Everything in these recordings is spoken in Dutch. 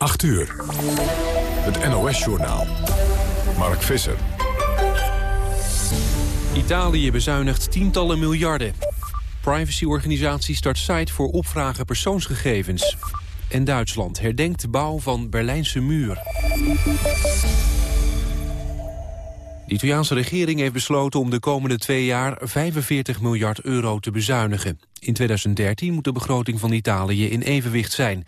8 uur. Het NOS-journaal. Mark Visser. Italië bezuinigt tientallen miljarden. Privacyorganisatie start site voor opvragen persoonsgegevens. En Duitsland herdenkt de bouw van Berlijnse muur. De Italiaanse regering heeft besloten om de komende twee jaar 45 miljard euro te bezuinigen. In 2013 moet de begroting van Italië in evenwicht zijn.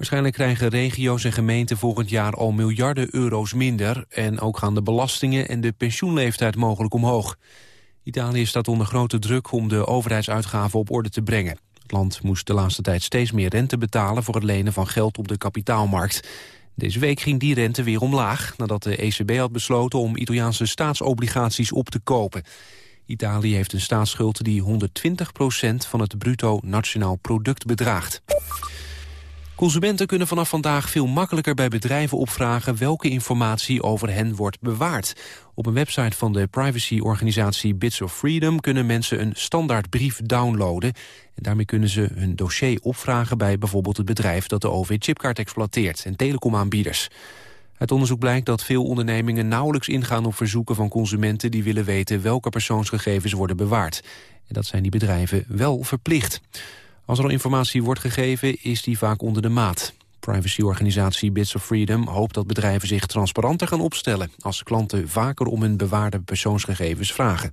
Waarschijnlijk krijgen regio's en gemeenten volgend jaar al miljarden euro's minder... en ook gaan de belastingen en de pensioenleeftijd mogelijk omhoog. Italië staat onder grote druk om de overheidsuitgaven op orde te brengen. Het land moest de laatste tijd steeds meer rente betalen... voor het lenen van geld op de kapitaalmarkt. Deze week ging die rente weer omlaag... nadat de ECB had besloten om Italiaanse staatsobligaties op te kopen. Italië heeft een staatsschuld die 120% van het bruto nationaal product bedraagt. Consumenten kunnen vanaf vandaag veel makkelijker bij bedrijven opvragen welke informatie over hen wordt bewaard. Op een website van de privacyorganisatie Bits of Freedom kunnen mensen een standaardbrief downloaden. En daarmee kunnen ze hun dossier opvragen bij bijvoorbeeld het bedrijf dat de OV-chipkaart exploiteert en telecomaanbieders. Uit onderzoek blijkt dat veel ondernemingen nauwelijks ingaan op verzoeken van consumenten die willen weten welke persoonsgegevens worden bewaard. En dat zijn die bedrijven wel verplicht. Als er al informatie wordt gegeven, is die vaak onder de maat. Privacyorganisatie Bits of Freedom hoopt dat bedrijven zich transparanter gaan opstellen... als klanten vaker om hun bewaarde persoonsgegevens vragen.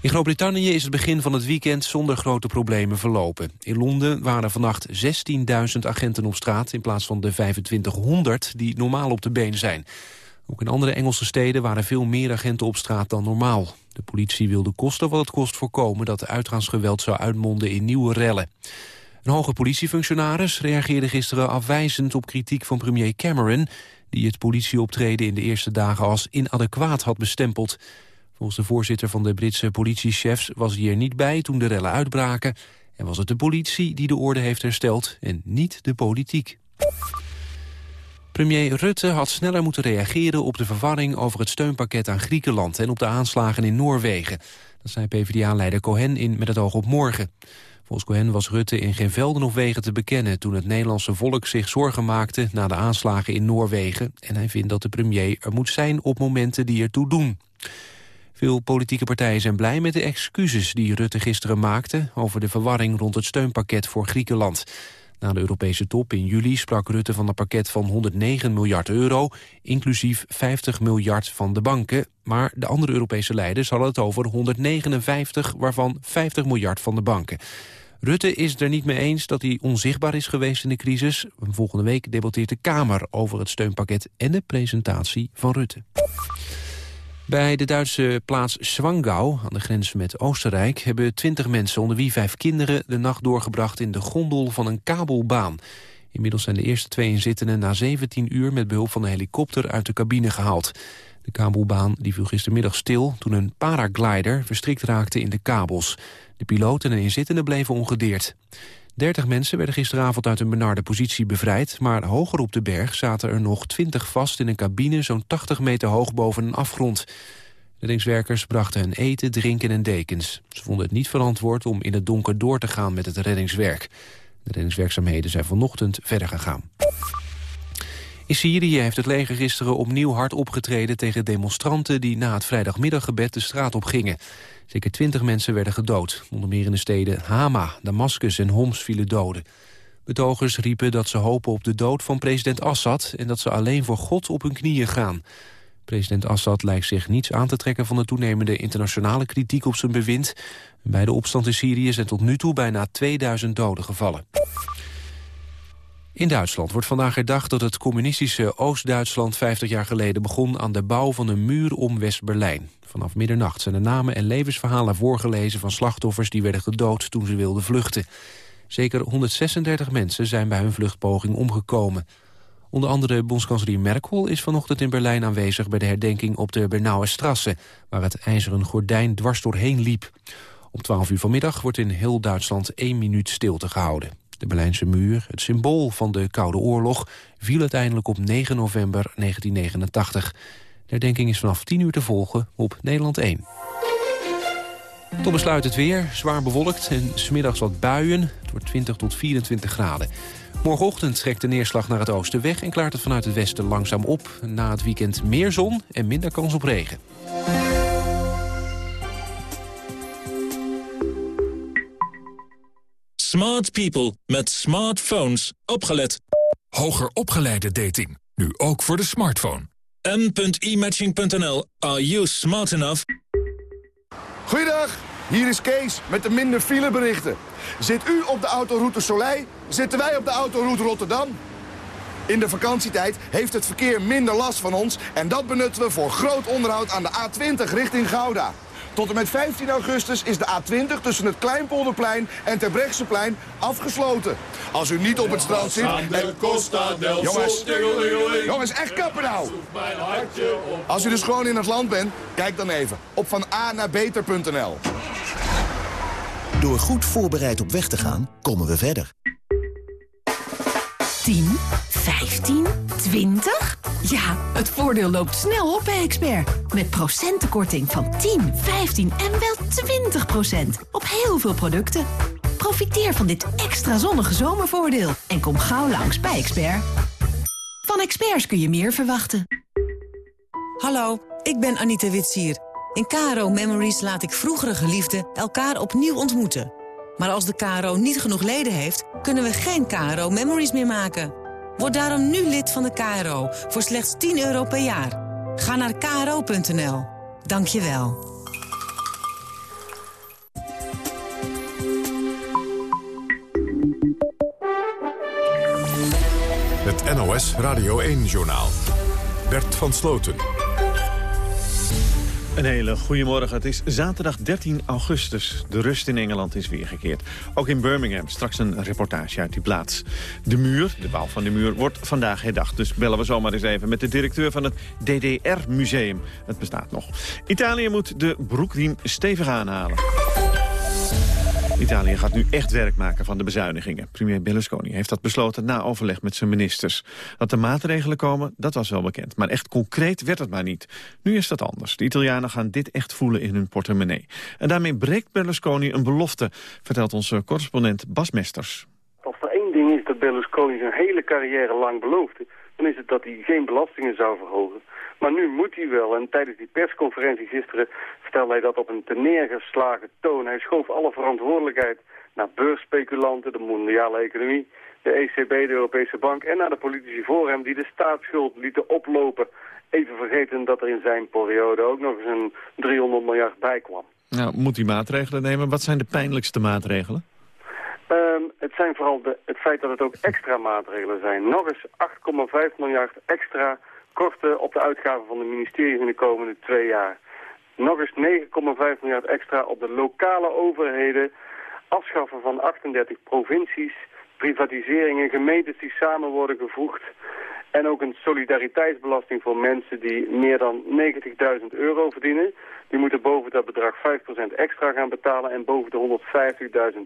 In Groot-Brittannië is het begin van het weekend zonder grote problemen verlopen. In Londen waren vannacht 16.000 agenten op straat... in plaats van de 2500 die normaal op de been zijn. Ook in andere Engelse steden waren veel meer agenten op straat dan normaal. De politie wilde kosten wat het kost voorkomen dat uitgaansgeweld zou uitmonden in nieuwe rellen. Een hoge politiefunctionaris reageerde gisteren afwijzend op kritiek van premier Cameron... die het politieoptreden in de eerste dagen als inadequaat had bestempeld. Volgens de voorzitter van de Britse politiechefs was hij er niet bij toen de rellen uitbraken... en was het de politie die de orde heeft hersteld en niet de politiek. Premier Rutte had sneller moeten reageren op de verwarring over het steunpakket aan Griekenland en op de aanslagen in Noorwegen. Dat zei PvdA-leider Cohen in Met het oog op morgen. Volgens Cohen was Rutte in geen velden of wegen te bekennen toen het Nederlandse volk zich zorgen maakte na de aanslagen in Noorwegen. En hij vindt dat de premier er moet zijn op momenten die ertoe doen. Veel politieke partijen zijn blij met de excuses die Rutte gisteren maakte over de verwarring rond het steunpakket voor Griekenland. Na de Europese top in juli sprak Rutte van een pakket van 109 miljard euro... inclusief 50 miljard van de banken. Maar de andere Europese leiders hadden het over 159, waarvan 50 miljard van de banken. Rutte is er niet mee eens dat hij onzichtbaar is geweest in de crisis. Volgende week debatteert de Kamer over het steunpakket en de presentatie van Rutte. Bij de Duitse plaats Zwangau, aan de grens met Oostenrijk... hebben twintig mensen, onder wie vijf kinderen... de nacht doorgebracht in de gondel van een kabelbaan. Inmiddels zijn de eerste twee inzittenden na 17 uur... met behulp van een helikopter uit de cabine gehaald. De kabelbaan die viel gistermiddag stil... toen een paraglider verstrikt raakte in de kabels. De piloot en een inzittende bleven ongedeerd. 30 mensen werden gisteravond uit een benarde positie bevrijd... maar hoger op de berg zaten er nog 20 vast in een cabine... zo'n 80 meter hoog boven een afgrond. Reddingswerkers brachten hen eten, drinken en dekens. Ze vonden het niet verantwoord om in het donker door te gaan met het reddingswerk. De reddingswerkzaamheden zijn vanochtend verder gegaan. In Syrië heeft het leger gisteren opnieuw hard opgetreden tegen demonstranten die na het vrijdagmiddaggebed de straat op gingen. Zeker twintig mensen werden gedood. Onder meer in de steden Hama, Damascus en Homs vielen doden. Betogers riepen dat ze hopen op de dood van president Assad... en dat ze alleen voor God op hun knieën gaan. President Assad lijkt zich niets aan te trekken van de toenemende internationale kritiek op zijn bewind. Bij de opstand in Syrië zijn tot nu toe bijna 2000 doden gevallen. In Duitsland wordt vandaag herdacht dat het communistische Oost-Duitsland 50 jaar geleden begon aan de bouw van een muur om West-Berlijn. Vanaf middernacht zijn de namen en levensverhalen voorgelezen van slachtoffers die werden gedood toen ze wilden vluchten. Zeker 136 mensen zijn bij hun vluchtpoging omgekomen. Onder andere bondskanselier Merkel is vanochtend in Berlijn aanwezig bij de herdenking op de Bernauer Strasse, waar het ijzeren gordijn dwars doorheen liep. Om 12 uur vanmiddag wordt in heel Duitsland één minuut stilte gehouden. De Berlijnse muur, het symbool van de Koude Oorlog... viel uiteindelijk op 9 november 1989. De herdenking is vanaf 10 uur te volgen op Nederland 1. Tot besluit het weer, zwaar bewolkt en smiddags wat buien. Het wordt 20 tot 24 graden. Morgenochtend trekt de neerslag naar het oosten weg... en klaart het vanuit het westen langzaam op. Na het weekend meer zon en minder kans op regen. Smart people met smartphones. Opgelet. Hoger opgeleide dating. Nu ook voor de smartphone. m.imatching.nl. Are you smart enough? Goeiedag, hier is Kees met de minder fileberichten. Zit u op de autoroute Soleil, zitten wij op de autoroute Rotterdam. In de vakantietijd heeft het verkeer minder last van ons... en dat benutten we voor groot onderhoud aan de A20 richting Gouda. Tot en met 15 augustus is de A20 tussen het Kleinpolderplein en Terbrechtseplein afgesloten. Als u niet op het strand zit... En... Jongens, jongens, echt kappen nou! Als u dus gewoon in het land bent, kijk dan even op van A naar beter.nl. Door goed voorbereid op weg te gaan, komen we verder. 10, 15, 20? Ja, het voordeel loopt snel op bij Expert. Met procentenkorting van 10, 15 en wel 20 procent. Op heel veel producten. Profiteer van dit extra zonnige zomervoordeel. En kom gauw langs bij Expert. Van experts kun je meer verwachten. Hallo, ik ben Anita Witsier. In KRO Memories laat ik vroegere geliefden elkaar opnieuw ontmoeten. Maar als de KRO niet genoeg leden heeft, kunnen we geen KRO Memories meer maken. Word daarom nu lid van de KRO voor slechts 10 euro per jaar. Ga naar kro.nl. Dank je wel. Het NOS Radio 1-journaal. Bert van Sloten. Een hele goede morgen. Het is zaterdag 13 augustus. De rust in Engeland is weergekeerd. Ook in Birmingham straks een reportage uit die plaats. De muur, de bouw van de muur, wordt vandaag herdacht. Dus bellen we zomaar eens even met de directeur van het DDR-museum. Het bestaat nog. Italië moet de broekriem stevig aanhalen. Italië gaat nu echt werk maken van de bezuinigingen. Premier Berlusconi heeft dat besloten na overleg met zijn ministers. Dat er maatregelen komen, dat was wel bekend. Maar echt concreet werd het maar niet. Nu is dat anders. De Italianen gaan dit echt voelen in hun portemonnee. En daarmee breekt Berlusconi een belofte, vertelt onze correspondent Bas Mesters. Als er één ding is dat Berlusconi zijn hele carrière lang beloofde... is het dat hij geen belastingen zou verhogen. Maar nu moet hij wel. En tijdens die persconferentie gisteren stelde hij dat op een te neergeslagen toon. Hij schoof alle verantwoordelijkheid naar beursspeculanten, de mondiale economie, de ECB, de Europese Bank en naar de politici voor hem die de staatsschuld lieten oplopen. Even vergeten dat er in zijn periode ook nog eens een 300 miljard bij kwam. Nou, moet hij maatregelen nemen? Wat zijn de pijnlijkste maatregelen? Um, het zijn vooral de, het feit dat het ook extra maatregelen zijn. Nog eens 8,5 miljard extra korten op de uitgaven van de ministeries in de komende twee jaar. Nog eens 9,5 miljard extra op de lokale overheden. Afschaffen van 38 provincies. Privatiseringen, gemeentes die samen worden gevoegd. En ook een solidariteitsbelasting voor mensen die meer dan 90.000 euro verdienen. Die moeten boven dat bedrag 5% extra gaan betalen en boven de 150.000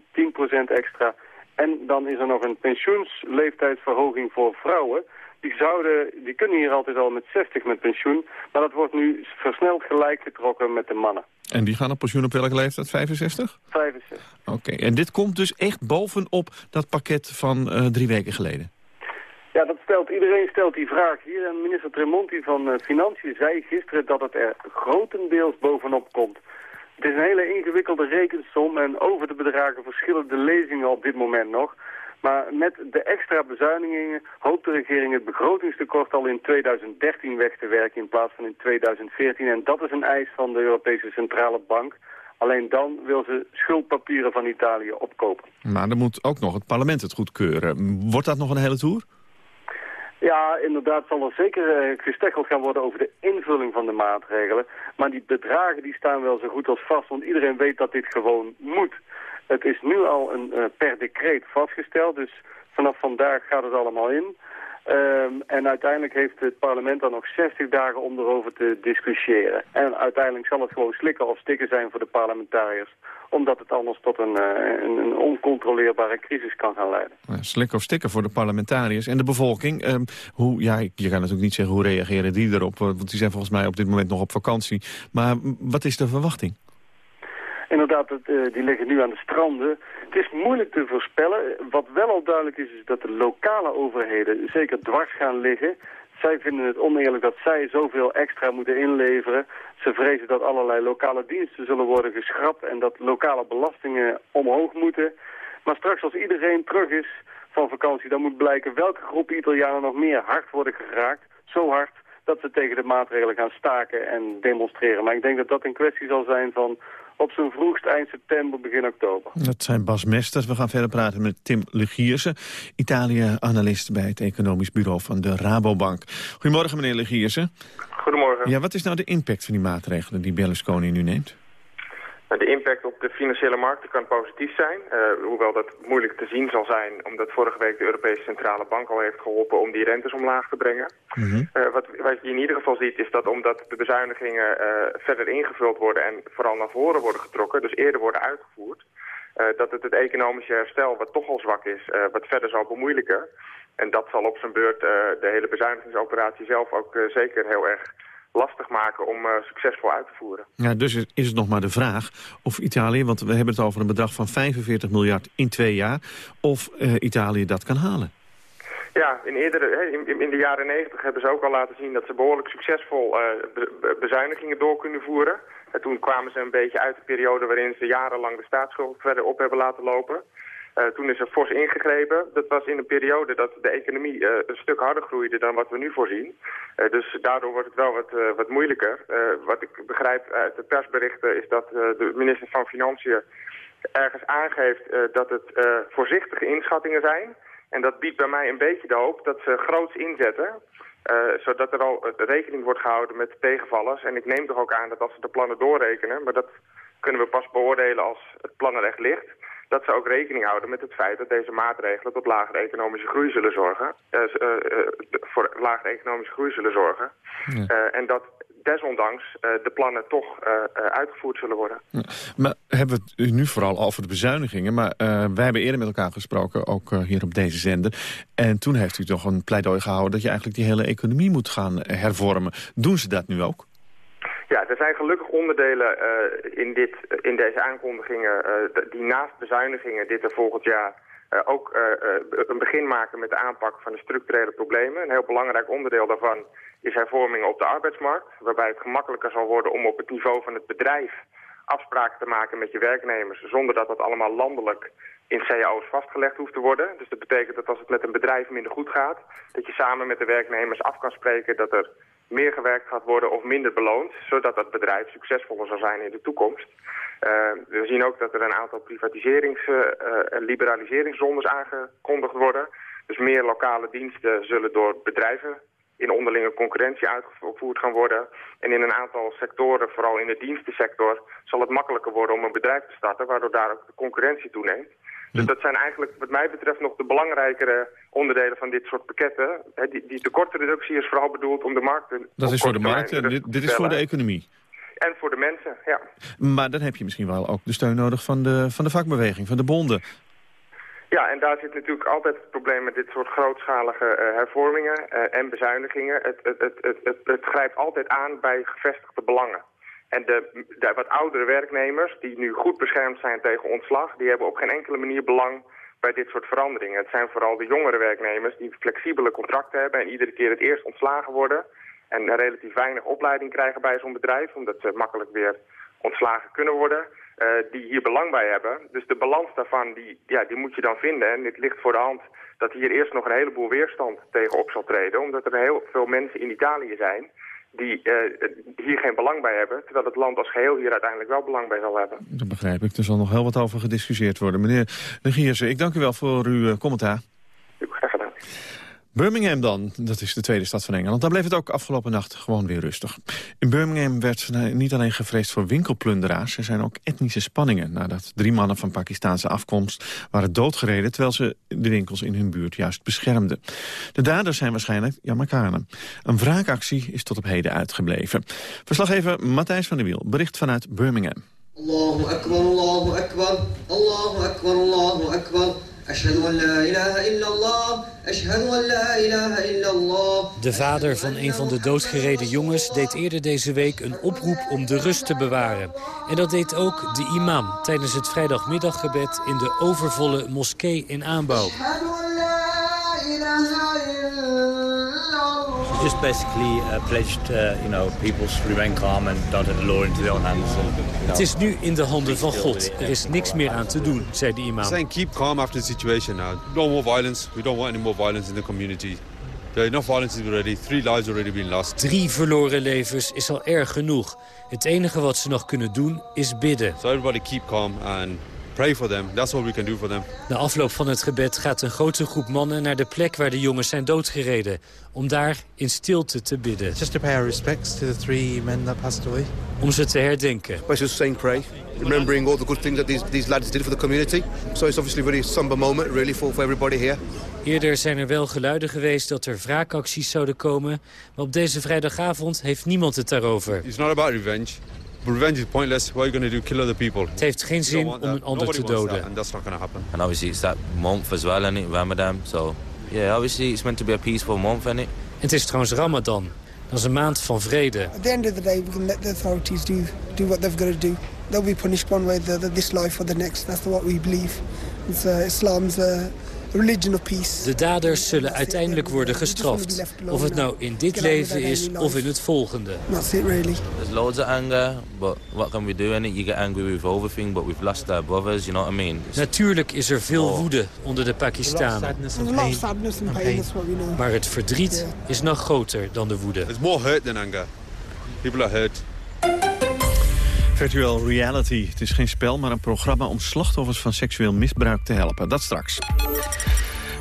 10% extra. En dan is er nog een pensioensleeftijdsverhoging voor vrouwen die, zouden, die kunnen hier altijd al met 60 met pensioen. Maar dat wordt nu versneld gelijk getrokken met de mannen. En die gaan op pensioen op welke leeftijd? 65? 65. Oké, en dit komt dus echt bovenop dat pakket van uh, drie weken geleden? Ja, dat stelt, iedereen stelt die vraag hier. En minister Tremonti van uh, Financiën zei gisteren dat het er grotendeels bovenop komt. Het is een hele ingewikkelde rekensom en over de bedragen verschillen de lezingen op dit moment nog. Maar met de extra bezuinigingen hoopt de regering het begrotingstekort al in 2013 weg te werken in plaats van in 2014. En dat is een eis van de Europese Centrale Bank. Alleen dan wil ze schuldpapieren van Italië opkopen. Maar dan moet ook nog het parlement het goedkeuren. Wordt dat nog een hele tour? Ja, inderdaad zal er zeker uh, gesteggeld gaan worden over de invulling van de maatregelen. Maar die bedragen die staan wel zo goed als vast, want iedereen weet dat dit gewoon moet. Het is nu al een, uh, per decreet vastgesteld, dus vanaf vandaag gaat het allemaal in. Um, en uiteindelijk heeft het parlement dan nog 60 dagen om erover te discussiëren. En uiteindelijk zal het gewoon slikken of stikken zijn voor de parlementariërs. Omdat het anders tot een, uh, een, oncontroleerbare crisis kan gaan leiden. Slikken of stikken voor de parlementariërs en de bevolking. Um, hoe, ja, je kan natuurlijk niet zeggen hoe reageren die erop. Want die zijn volgens mij op dit moment nog op vakantie. Maar wat is de verwachting? Inderdaad, het, eh, die liggen nu aan de stranden. Het is moeilijk te voorspellen. Wat wel al duidelijk is, is dat de lokale overheden zeker dwars gaan liggen. Zij vinden het oneerlijk dat zij zoveel extra moeten inleveren. Ze vrezen dat allerlei lokale diensten zullen worden geschrapt en dat lokale belastingen omhoog moeten. Maar straks als iedereen terug is van vakantie, dan moet blijken welke groep Italianen nog meer hard worden geraakt. Zo hard dat ze tegen de maatregelen gaan staken en demonstreren. Maar ik denk dat dat een kwestie zal zijn van op zijn vroegst eind september, begin oktober. Dat zijn Bas Mesters. We gaan verder praten met Tim Legiersen, Italië-analyst bij het economisch bureau van de Rabobank. Goedemorgen, meneer Legiersen. Goedemorgen. Ja, wat is nou de impact van die maatregelen die Berlusconi nu neemt? De impact op de financiële markten kan positief zijn. Uh, hoewel dat moeilijk te zien zal zijn, omdat vorige week de Europese Centrale Bank al heeft geholpen om die rentes omlaag te brengen. Mm -hmm. uh, wat, wat, je in ieder geval ziet is dat omdat de bezuinigingen uh, verder ingevuld worden en vooral naar voren worden getrokken, dus eerder worden uitgevoerd, dat het het economische herstel, wat toch al zwak is, wat verder zal bemoeilijken. En dat zal op zijn beurt de hele bezuinigingsoperatie zelf ook zeker heel erg lastig maken om uh, succesvol uit te voeren. Ja, dus is het nog maar de vraag of Italië, want we hebben het over een bedrag van 45 miljard in twee jaar, of uh, Italië dat kan halen. Ja, in, eerdere, in, in de jaren 90 hebben ze ook al laten zien dat ze behoorlijk succesvol be bezuinigingen door kunnen voeren. En toen kwamen ze een beetje uit de periode waarin ze jarenlang de staatsschuld verder op hebben laten lopen. Uh, toen is er fors ingegrepen. Dat was in een periode dat de economie uh, een stuk harder groeide dan wat we nu voorzien. Uh, dus daardoor wordt het wel wat, wat moeilijker. wat ik begrijp uit de persberichten is dat de minister van Financiën ergens aangeeft dat het voorzichtige inschattingen zijn. En dat biedt bij mij een beetje de hoop dat ze groots inzetten. zodat er al rekening wordt gehouden met tegenvallers. En ik neem toch ook aan dat als ze de plannen doorrekenen, maar dat kunnen we pas beoordelen als het plan er echt ligt dat ze ook rekening houden met het feit dat deze maatregelen tot lagere economische groei zullen zorgen. Uh, uh, voor lagere economische groei zullen zorgen. Ja. en dat desondanks de plannen toch uitgevoerd zullen worden. Ja. Maar hebben we het nu vooral over de bezuinigingen. Maar wij hebben eerder met elkaar gesproken, ook hier op deze zender. En toen heeft u toch een pleidooi gehouden dat je eigenlijk die hele economie moet gaan hervormen. Doen ze dat nu ook? Ja, er zijn gelukkig onderdelen uh, in, dit, in deze aankondigingen uh, die naast bezuinigingen dit er volgend jaar uh, ook een begin maken met de aanpak van de structurele problemen. Een heel belangrijk onderdeel daarvan is hervormingen op de arbeidsmarkt, waarbij het gemakkelijker zal worden om op het niveau van het bedrijf afspraken te maken met je werknemers, zonder dat dat allemaal landelijk in cao's vastgelegd hoeft te worden. Dus dat betekent dat als het met een bedrijf minder goed gaat, dat je samen met de werknemers af kan spreken dat er meer gewerkt gaat worden of minder beloond, zodat dat bedrijf succesvoller zal zijn in de toekomst. Uh, we zien ook dat er een aantal privatiserings- uh, en liberaliseringszones aangekondigd worden. Dus meer lokale diensten zullen door bedrijven in onderlinge concurrentie uitgevoerd gaan worden. En in een aantal sectoren, vooral in de dienstensector, zal het makkelijker worden om een bedrijf te starten, waardoor daar ook de concurrentie toeneemt. Dus dat zijn eigenlijk wat mij betreft nog de belangrijkere onderdelen van dit soort pakketten. Die, die tekortreductie is vooral bedoeld om de markten... Dat is voor de markten en dit, dit is voor de economie. En voor de mensen, ja. Maar dan heb je misschien wel ook de steun nodig van de, van de vakbeweging, van de bonden. Ja, en daar zit natuurlijk altijd het probleem met dit soort grootschalige uh, hervormingen uh, en bezuinigingen. Het, het, het, het, het, het grijpt altijd aan bij gevestigde belangen. En de, wat oudere werknemers, die nu goed beschermd zijn tegen ontslag... die hebben op geen enkele manier belang bij dit soort veranderingen. Het zijn vooral de jongere werknemers die flexibele contracten hebben... en iedere keer het eerst ontslagen worden... en relatief weinig opleiding krijgen bij zo'n bedrijf... omdat ze makkelijk weer ontslagen kunnen worden... Uh, die hier belang bij hebben. Dus de balans daarvan, die, ja, die moet je dan vinden. En het ligt voor de hand dat hier eerst nog een heleboel weerstand tegenop zal treden... omdat er heel veel mensen in Italië zijn die uh, hier geen belang bij hebben... terwijl het land als geheel hier uiteindelijk wel belang bij zal hebben. Dat begrijp ik. Er zal nog heel wat over gediscussieerd worden. Meneer de Gierse, ik dank u wel voor uw uh, commentaar. Graag gedaan. Birmingham dan, dat is de tweede stad van Engeland. Daar bleef het ook afgelopen nacht gewoon weer rustig. In Birmingham werd niet alleen gevreesd voor winkelplunderaars... er zijn ook etnische spanningen... nadat drie mannen van Pakistaanse afkomst waren doodgereden... terwijl ze de winkels in hun buurt juist beschermden. De daders zijn waarschijnlijk Jamaicanen. Een wraakactie is tot op heden uitgebleven. Verslaggever Matthijs van der Wiel bericht vanuit Birmingham. Allahu akbar, Allahu akbar, Allahu akbar, Allahu akbar... De vader van een van de doodgereden jongens deed eerder deze week een oproep om de rust te bewaren. En dat deed ook de imam tijdens het vrijdagmiddaggebed in de overvolle moskee in aanbouw. Just basically uh, pledged, uh, you know, people to remain calm and don't have the law into their own hands. And, you know. Het is nu in de handen van God. Er is niks meer aan te doen, zei de imam. Saying keep calm after the situation now. No more violence. We don't want any more violence in the community. There enough violence already. Three lives already been lost. Drie verloren levens is al erg genoeg. Het enige wat ze nog kunnen doen is bidden. So everybody keep calm and pray for them. That's what we can do for them. Na afloop van het gebed gaat een grote groep mannen naar de plek waar de jongens zijn doodgereden. Om daar in stilte te bidden. Just to pay our respects to the three men that passed away. Om ze te herdenken. By just saying pray, remembering all the good things that these, these lads did for the community. So it's obviously a very somber moment really for, for everybody here. Eerder zijn er wel geluiden geweest dat er wraakacties zouden komen. Maar op deze vrijdagavond heeft niemand het daarover. It's not about revenge. Revenge is pointless. What are you going to do? Kill other people. Het heeft geen zin om een ander te doden. And that's not going to happen. And obviously it's that month as well, and it Ramadan. So yeah, obviously it's meant to be a peaceful month, isn't it? Het is trouwens Ramadan. Dat is een maand van vrede. At the end of the day, we can let the authorities do do what they've got to do. They'll be punished one way, the, the, this life or the next. That's what we believe. It's, uh, Islam's uh. De daders zullen uiteindelijk worden gestraft. Of het nou in dit leven is of in het volgende. That's it really. There's loads of anger, but what can we do in it? You get angry with everything, but we've lost our brothers, you know what I mean? Natuurlijk is er veel woede onder de Pakistanen. There's a lot of sadness and pain, that's what we know. Maar het verdriet is nog groter dan de woede. There's more hurt than anger. People are hurt. Virtual reality. Het is geen spel, maar een programma om slachtoffers van seksueel misbruik te helpen. Dat straks.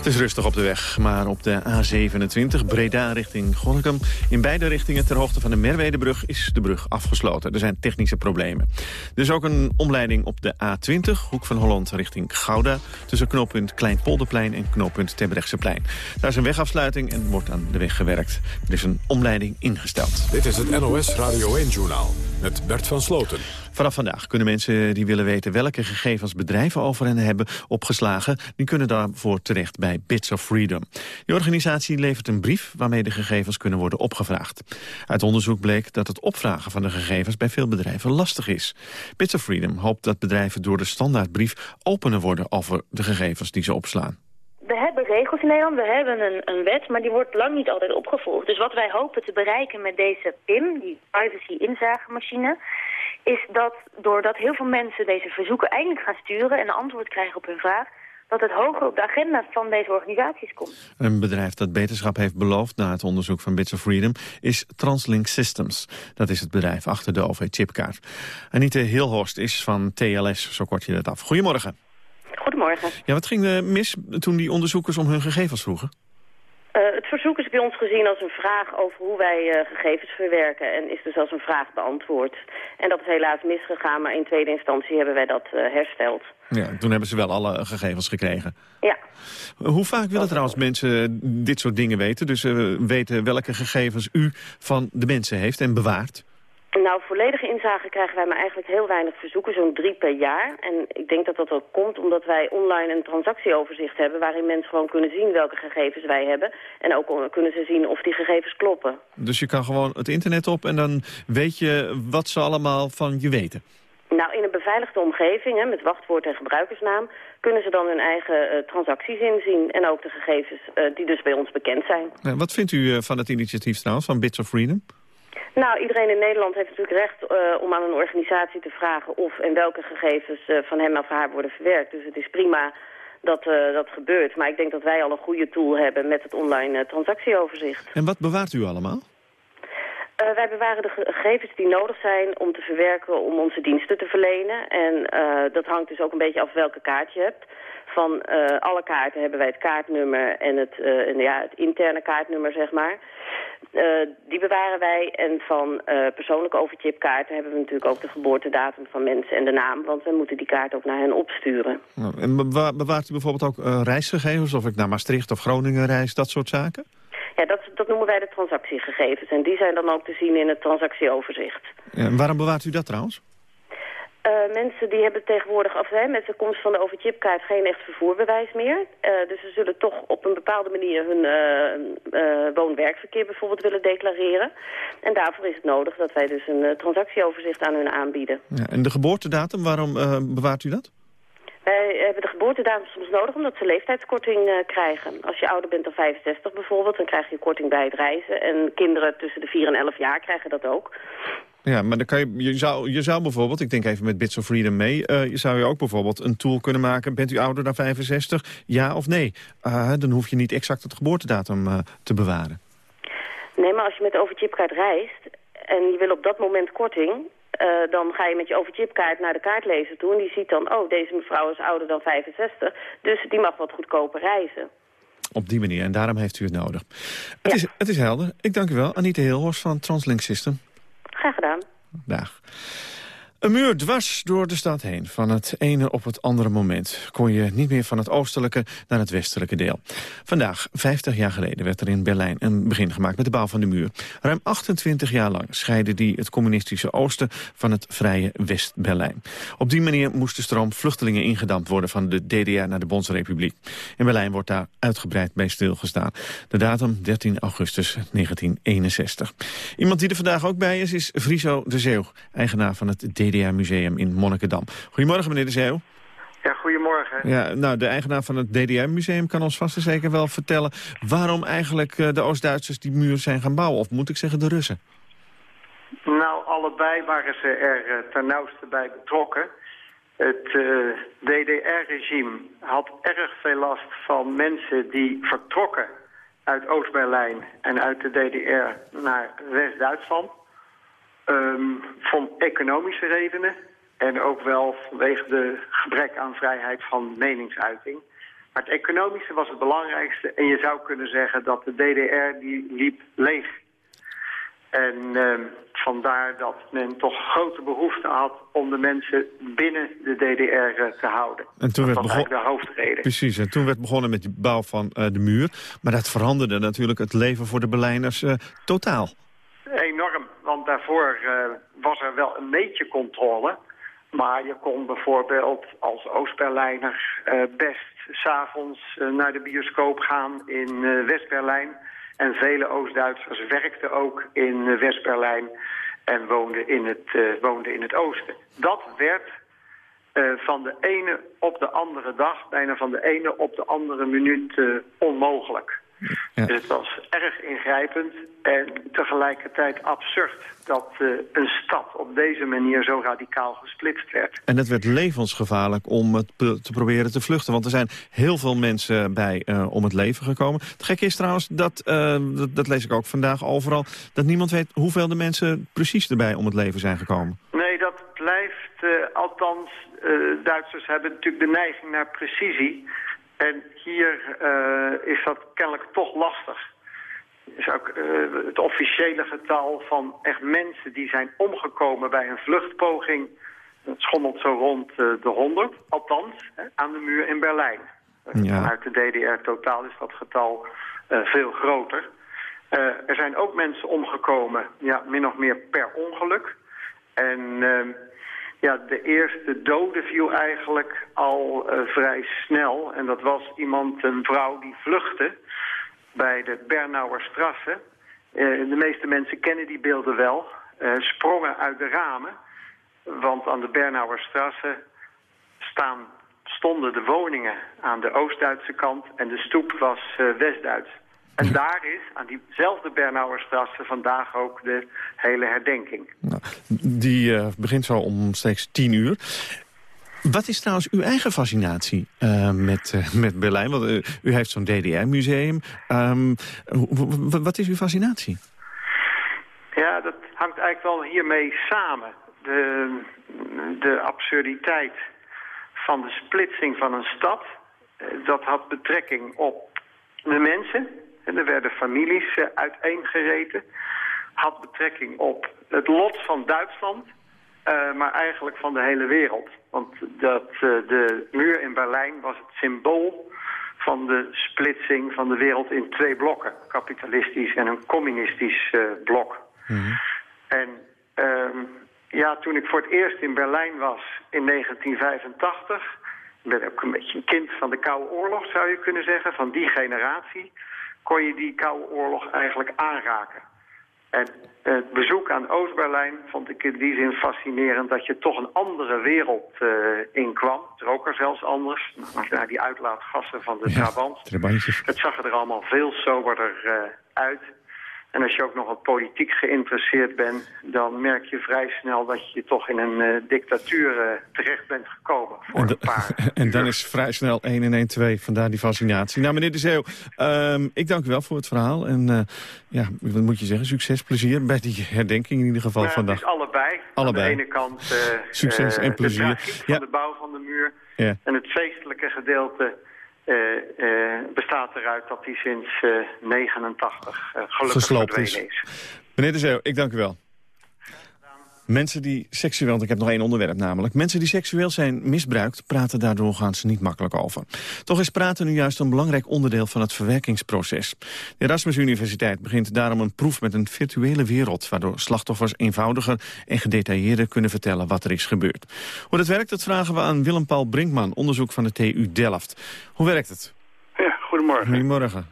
Het is rustig op de weg, maar op de A27 Breda richting Gorinchem... in beide richtingen ter hoogte van de Merwedebrug is de brug afgesloten. Er zijn technische problemen. Er is ook een omleiding op de A20, Hoek van Holland richting Gouda... tussen knooppunt Kleinpolderplein en knooppunt Terbrechtseplein. Daar is een wegafsluiting en wordt aan de weg gewerkt. Er is een omleiding ingesteld. Dit is het NOS Radio 1-journaal met Bert van Sloten. Vanaf vandaag kunnen mensen die willen weten welke gegevens bedrijven over hen hebben opgeslagen, die kunnen daarvoor terecht bij Bits of Freedom. Die organisatie levert een brief waarmee de gegevens kunnen worden opgevraagd. Uit onderzoek bleek dat het opvragen van de gegevens bij veel bedrijven lastig is. Bits of Freedom hoopt dat bedrijven door de standaardbrief opener worden over de gegevens die ze opslaan. We hebben regels in Nederland, we hebben een, een wet, maar die wordt lang niet altijd opgevolgd. Dus wat wij hopen te bereiken met deze PIM, die privacy inzagemachine, is dat doordat heel veel mensen deze verzoeken eindelijk gaan sturen en een antwoord krijgen op hun vraag, dat het hoger op de agenda van deze organisaties komt. Een bedrijf dat beterschap heeft beloofd na het onderzoek van Bits of Freedom is Translink Systems. Dat is het bedrijf achter de OV-chipkaart. Anita Hilhorst is van TLS, zo kort je dat af. Goedemorgen. Goedemorgen. Ja, wat ging er mis toen die onderzoekers om hun gegevens vroegen? Uh, het verzoek is bij ons gezien als een vraag over hoe wij uh, gegevens verwerken en is dus als een vraag beantwoord. En dat is helaas misgegaan, maar in tweede instantie hebben wij dat uh, hersteld. Ja, toen hebben ze wel alle gegevens gekregen. Ja. Hoe vaak willen trouwens mensen dit soort dingen weten? Dus weten welke gegevens u van de mensen heeft en bewaart? Nou, volledige inzage krijgen wij maar eigenlijk heel weinig verzoeken, zo'n drie per jaar. En ik denk dat dat ook komt omdat wij online een transactieoverzicht hebben... waarin mensen gewoon kunnen zien welke gegevens wij hebben. En ook kunnen ze zien of die gegevens kloppen. Dus je kan gewoon het internet op en dan weet je wat ze allemaal van je weten? Nou, in een beveiligde omgeving, hè, met wachtwoord en gebruikersnaam... kunnen ze dan hun eigen uh, transacties inzien en ook de gegevens uh, die dus bij ons bekend zijn. Ja, wat vindt u uh, van het initiatief trouwens, van Bits of Freedom? Nou, iedereen in Nederland heeft natuurlijk recht uh, om aan een organisatie te vragen of en welke gegevens uh, van hem of haar worden verwerkt. Dus het is prima dat uh, dat gebeurt. Maar ik denk dat wij al een goede tool hebben met het online transactieoverzicht. En wat bewaart u allemaal? wij bewaren de gegevens die nodig zijn om te verwerken om onze diensten te verlenen. En dat hangt dus ook een beetje af welke kaart je hebt. Van alle kaarten hebben wij het kaartnummer en het, ja, het interne kaartnummer, zeg maar. Uh, die bewaren wij. En van persoonlijke overchipkaarten hebben we natuurlijk ook de geboortedatum van mensen en de naam. Want we moeten die kaart ook naar hen opsturen. Nou, en bewaart u bijvoorbeeld ook reisgegevens? Of ik naar Maastricht of Groningen reis, dat soort zaken? Ja, dat, dat noemen wij de transactiegegevens. En die zijn dan ook te zien in het transactieoverzicht. Ja, waarom bewaart u dat trouwens? Uh, mensen die hebben tegenwoordig af, hè, met de komst van de overchipkaart geen echt vervoerbewijs meer. Uh, dus ze zullen toch op een bepaalde manier hun uh, woon-werkverkeer bijvoorbeeld willen declareren. En daarvoor is het nodig dat wij dus een transactieoverzicht aan hun aanbieden. Ja, en de geboortedatum, waarom bewaart u dat? Wij hebben de geboortedatum soms nodig omdat ze leeftijdskorting krijgen. Als je ouder bent dan 65 bijvoorbeeld, dan krijg je korting bij het reizen. En kinderen tussen de 4 en 11 jaar krijgen dat ook. Ja, maar dan kan je, je, zou, je zou bijvoorbeeld, ik denk even met Bits of Freedom mee... Uh, je zou je ook bijvoorbeeld een tool kunnen maken... bent u ouder dan 65, ja of nee? Uh, dan hoef je niet exact het geboortedatum uh, te bewaren. Nee, maar als je met de overchipkaart reist... en je wil op dat moment korting... dan ga je met je overchipkaart naar de kaartlezer toe... en die ziet dan, oh, deze mevrouw is ouder dan 65... dus die mag wat goedkoper reizen. Op die manier, en daarom heeft u het nodig. Het, is, het is helder. Ik dank u wel, Anita Heelhorst van Translink System. Graag gedaan. Dag. Een muur dwars door de stad heen. Van het ene op het andere moment kon je niet meer van het oostelijke naar het westelijke deel. Vandaag, 50 jaar geleden, werd er in Berlijn een begin gemaakt met de bouw van de muur. Ruim 28 jaar lang scheidde die het communistische oosten van het vrije West-Berlijn. Op die manier moest de stroom vluchtelingen ingedampt worden van de DDR naar de Bondsrepubliek. In Berlijn wordt daar uitgebreid bij stilgestaan. De datum 13 augustus 1961. Iemand die er vandaag ook bij is, is Friso de Zeeuw, eigenaar van het DDR DDR-museum in Monnikendam. Goedemorgen, meneer De Zeeuw. Ja, goedemorgen. Ja, nou, de eigenaar van het DDR-museum kan ons vast en zeker wel vertellen... waarom eigenlijk eh, de Oost-Duitsers die muur zijn gaan bouwen. Of moet ik zeggen de Russen? Nou, allebei waren ze er uh, ten nauwste bij betrokken. Het uh, eh, DDR-regime had erg veel last van mensen die vertrokken uit Oost-Berlijn en uit de DDR naar West-Duitsland. Um, van economische redenen en ook wel vanwege de gebrek aan vrijheid van meningsuiting. Maar het economische was het belangrijkste en je zou kunnen zeggen dat de DDR die liep leeg. En uh, vandaar dat men toch grote behoefte had om de mensen binnen de DDR uh, te houden. En toen dat werd de hoofdreden. Precies, en toen werd begonnen met de bouw van uh, de muur. Maar dat veranderde natuurlijk het leven voor de Berlijners uh, totaal. Enorm, want daarvoor uh, was er wel een beetje controle. Maar je kon bijvoorbeeld als Oost-Berlijner uh, best s'avonds uh, naar de bioscoop gaan in West-Berlijn. En vele Oost-Duitsers werkten ook in West-Berlijn en woonden in, het, woonden in het oosten. Dat werd van de ene op de andere dag, bijna van de ene op de andere minuut onmogelijk. Ja. Dus het was erg ingrijpend en tegelijkertijd absurd dat uh, een stad op deze manier zo radicaal gesplitst werd. En het werd levensgevaarlijk om het te proberen te vluchten, want er zijn heel veel mensen bij uh, om het leven gekomen. Het gekke is trouwens, dat, uh, dat, dat, lees ik ook vandaag overal, dat niemand weet hoeveel de mensen precies erbij om het leven zijn gekomen. Nee, dat blijft, althans, Duitsers hebben natuurlijk de neiging naar precisie... En hier uh, is dat kennelijk toch lastig. Is ook uh, het officiële getal van echt mensen die zijn omgekomen bij een vluchtpoging... schommelt zo rond uh, de 100, althans, aan de muur in Berlijn. Ja. Uit de DDR totaal is dat getal veel groter. er zijn ook mensen omgekomen, ja, min of meer per ongeluk. En ehm, ja, de eerste dode viel eigenlijk al uh, vrij snel. En dat was iemand, een vrouw die vluchtte bij de Bernauer Strasse. Uh, de meeste mensen kennen die beelden wel. Uh, sprongen uit de ramen. Want aan de Bernauer Strasse staan, stonden de woningen aan de Oost-Duitse kant... en de stoep was West-Duits. En daar is, aan diezelfde Bernauerstrasse, vandaag ook de hele herdenking. Nou, die uh, begint zo om steeds tien uur. Wat is trouwens uw eigen fascinatie uh, met, uh, met Berlijn? Want u heeft zo'n DDR-museum. Um, wat is uw fascinatie? Ja, dat hangt eigenlijk wel hiermee samen. De, de absurditeit van de splitsing van een stad... dat had betrekking op de mensen en er werden families uh, uiteengereten. Had betrekking op het lot van Duitsland, uh, maar eigenlijk van de hele wereld. Want dat, uh, de muur in Berlijn was het symbool van de splitsing van de wereld in twee blokken. Kapitalistisch en een communistisch blok. Mm -hmm. En ehm, ja, Ja, toen ik voor het eerst in Berlijn was in 1985... ik ben ook een beetje een kind van de Koude Oorlog, zou je kunnen zeggen. Van die generatie kon je die Koude Oorlog eigenlijk aanraken. En het bezoek aan Oost-Berlijn vond ik in die zin fascinerend... dat je toch een andere wereld uh, inkwam. Het rook er zelfs anders. Naar die uitlaatgassen van de Ja, Trabant. Het zag er allemaal veel soberder uh, uit. En als je ook nog wat politiek geïnteresseerd bent... dan merk je vrij snel dat je toch in een uh, dictatuur uh, terecht bent gekomen. Voor En, een paar en dan is vrij snel 1 en 1 2, vandaar die fascinatie. Nou, meneer De Zeeuw, um, ik dank u wel voor het verhaal. En uh, ja, wat moet je zeggen, succes, plezier bij die herdenking in ieder geval nou, vandaag. Het is allebei. allebei. Aan de ene kant succes en plezier. de tragiek van ja. de bouw van de muur... Ja. en het feestelijke gedeelte... Uh, uh, bestaat eruit dat die sinds uh, 89 gelukkig Gesloopt is. Meneer De Zeeuw, ik dank u wel. Mensen die seksueel, want ik heb nog één onderwerp namelijk. Mensen die seksueel zijn misbruikt, praten daar doorgaans niet makkelijk over. Toch is praten nu juist een belangrijk onderdeel van het verwerkingsproces. De Erasmus Universiteit begint daarom een proef met een virtuele wereld... waardoor slachtoffers eenvoudiger en gedetailleerder kunnen vertellen wat er is gebeurd. Hoe dat werkt, dat vragen we aan Willem-Paul Brinkman, onderzoek van de TU Delft. Hoe werkt het? Ja, goedemorgen. Goedemorgen.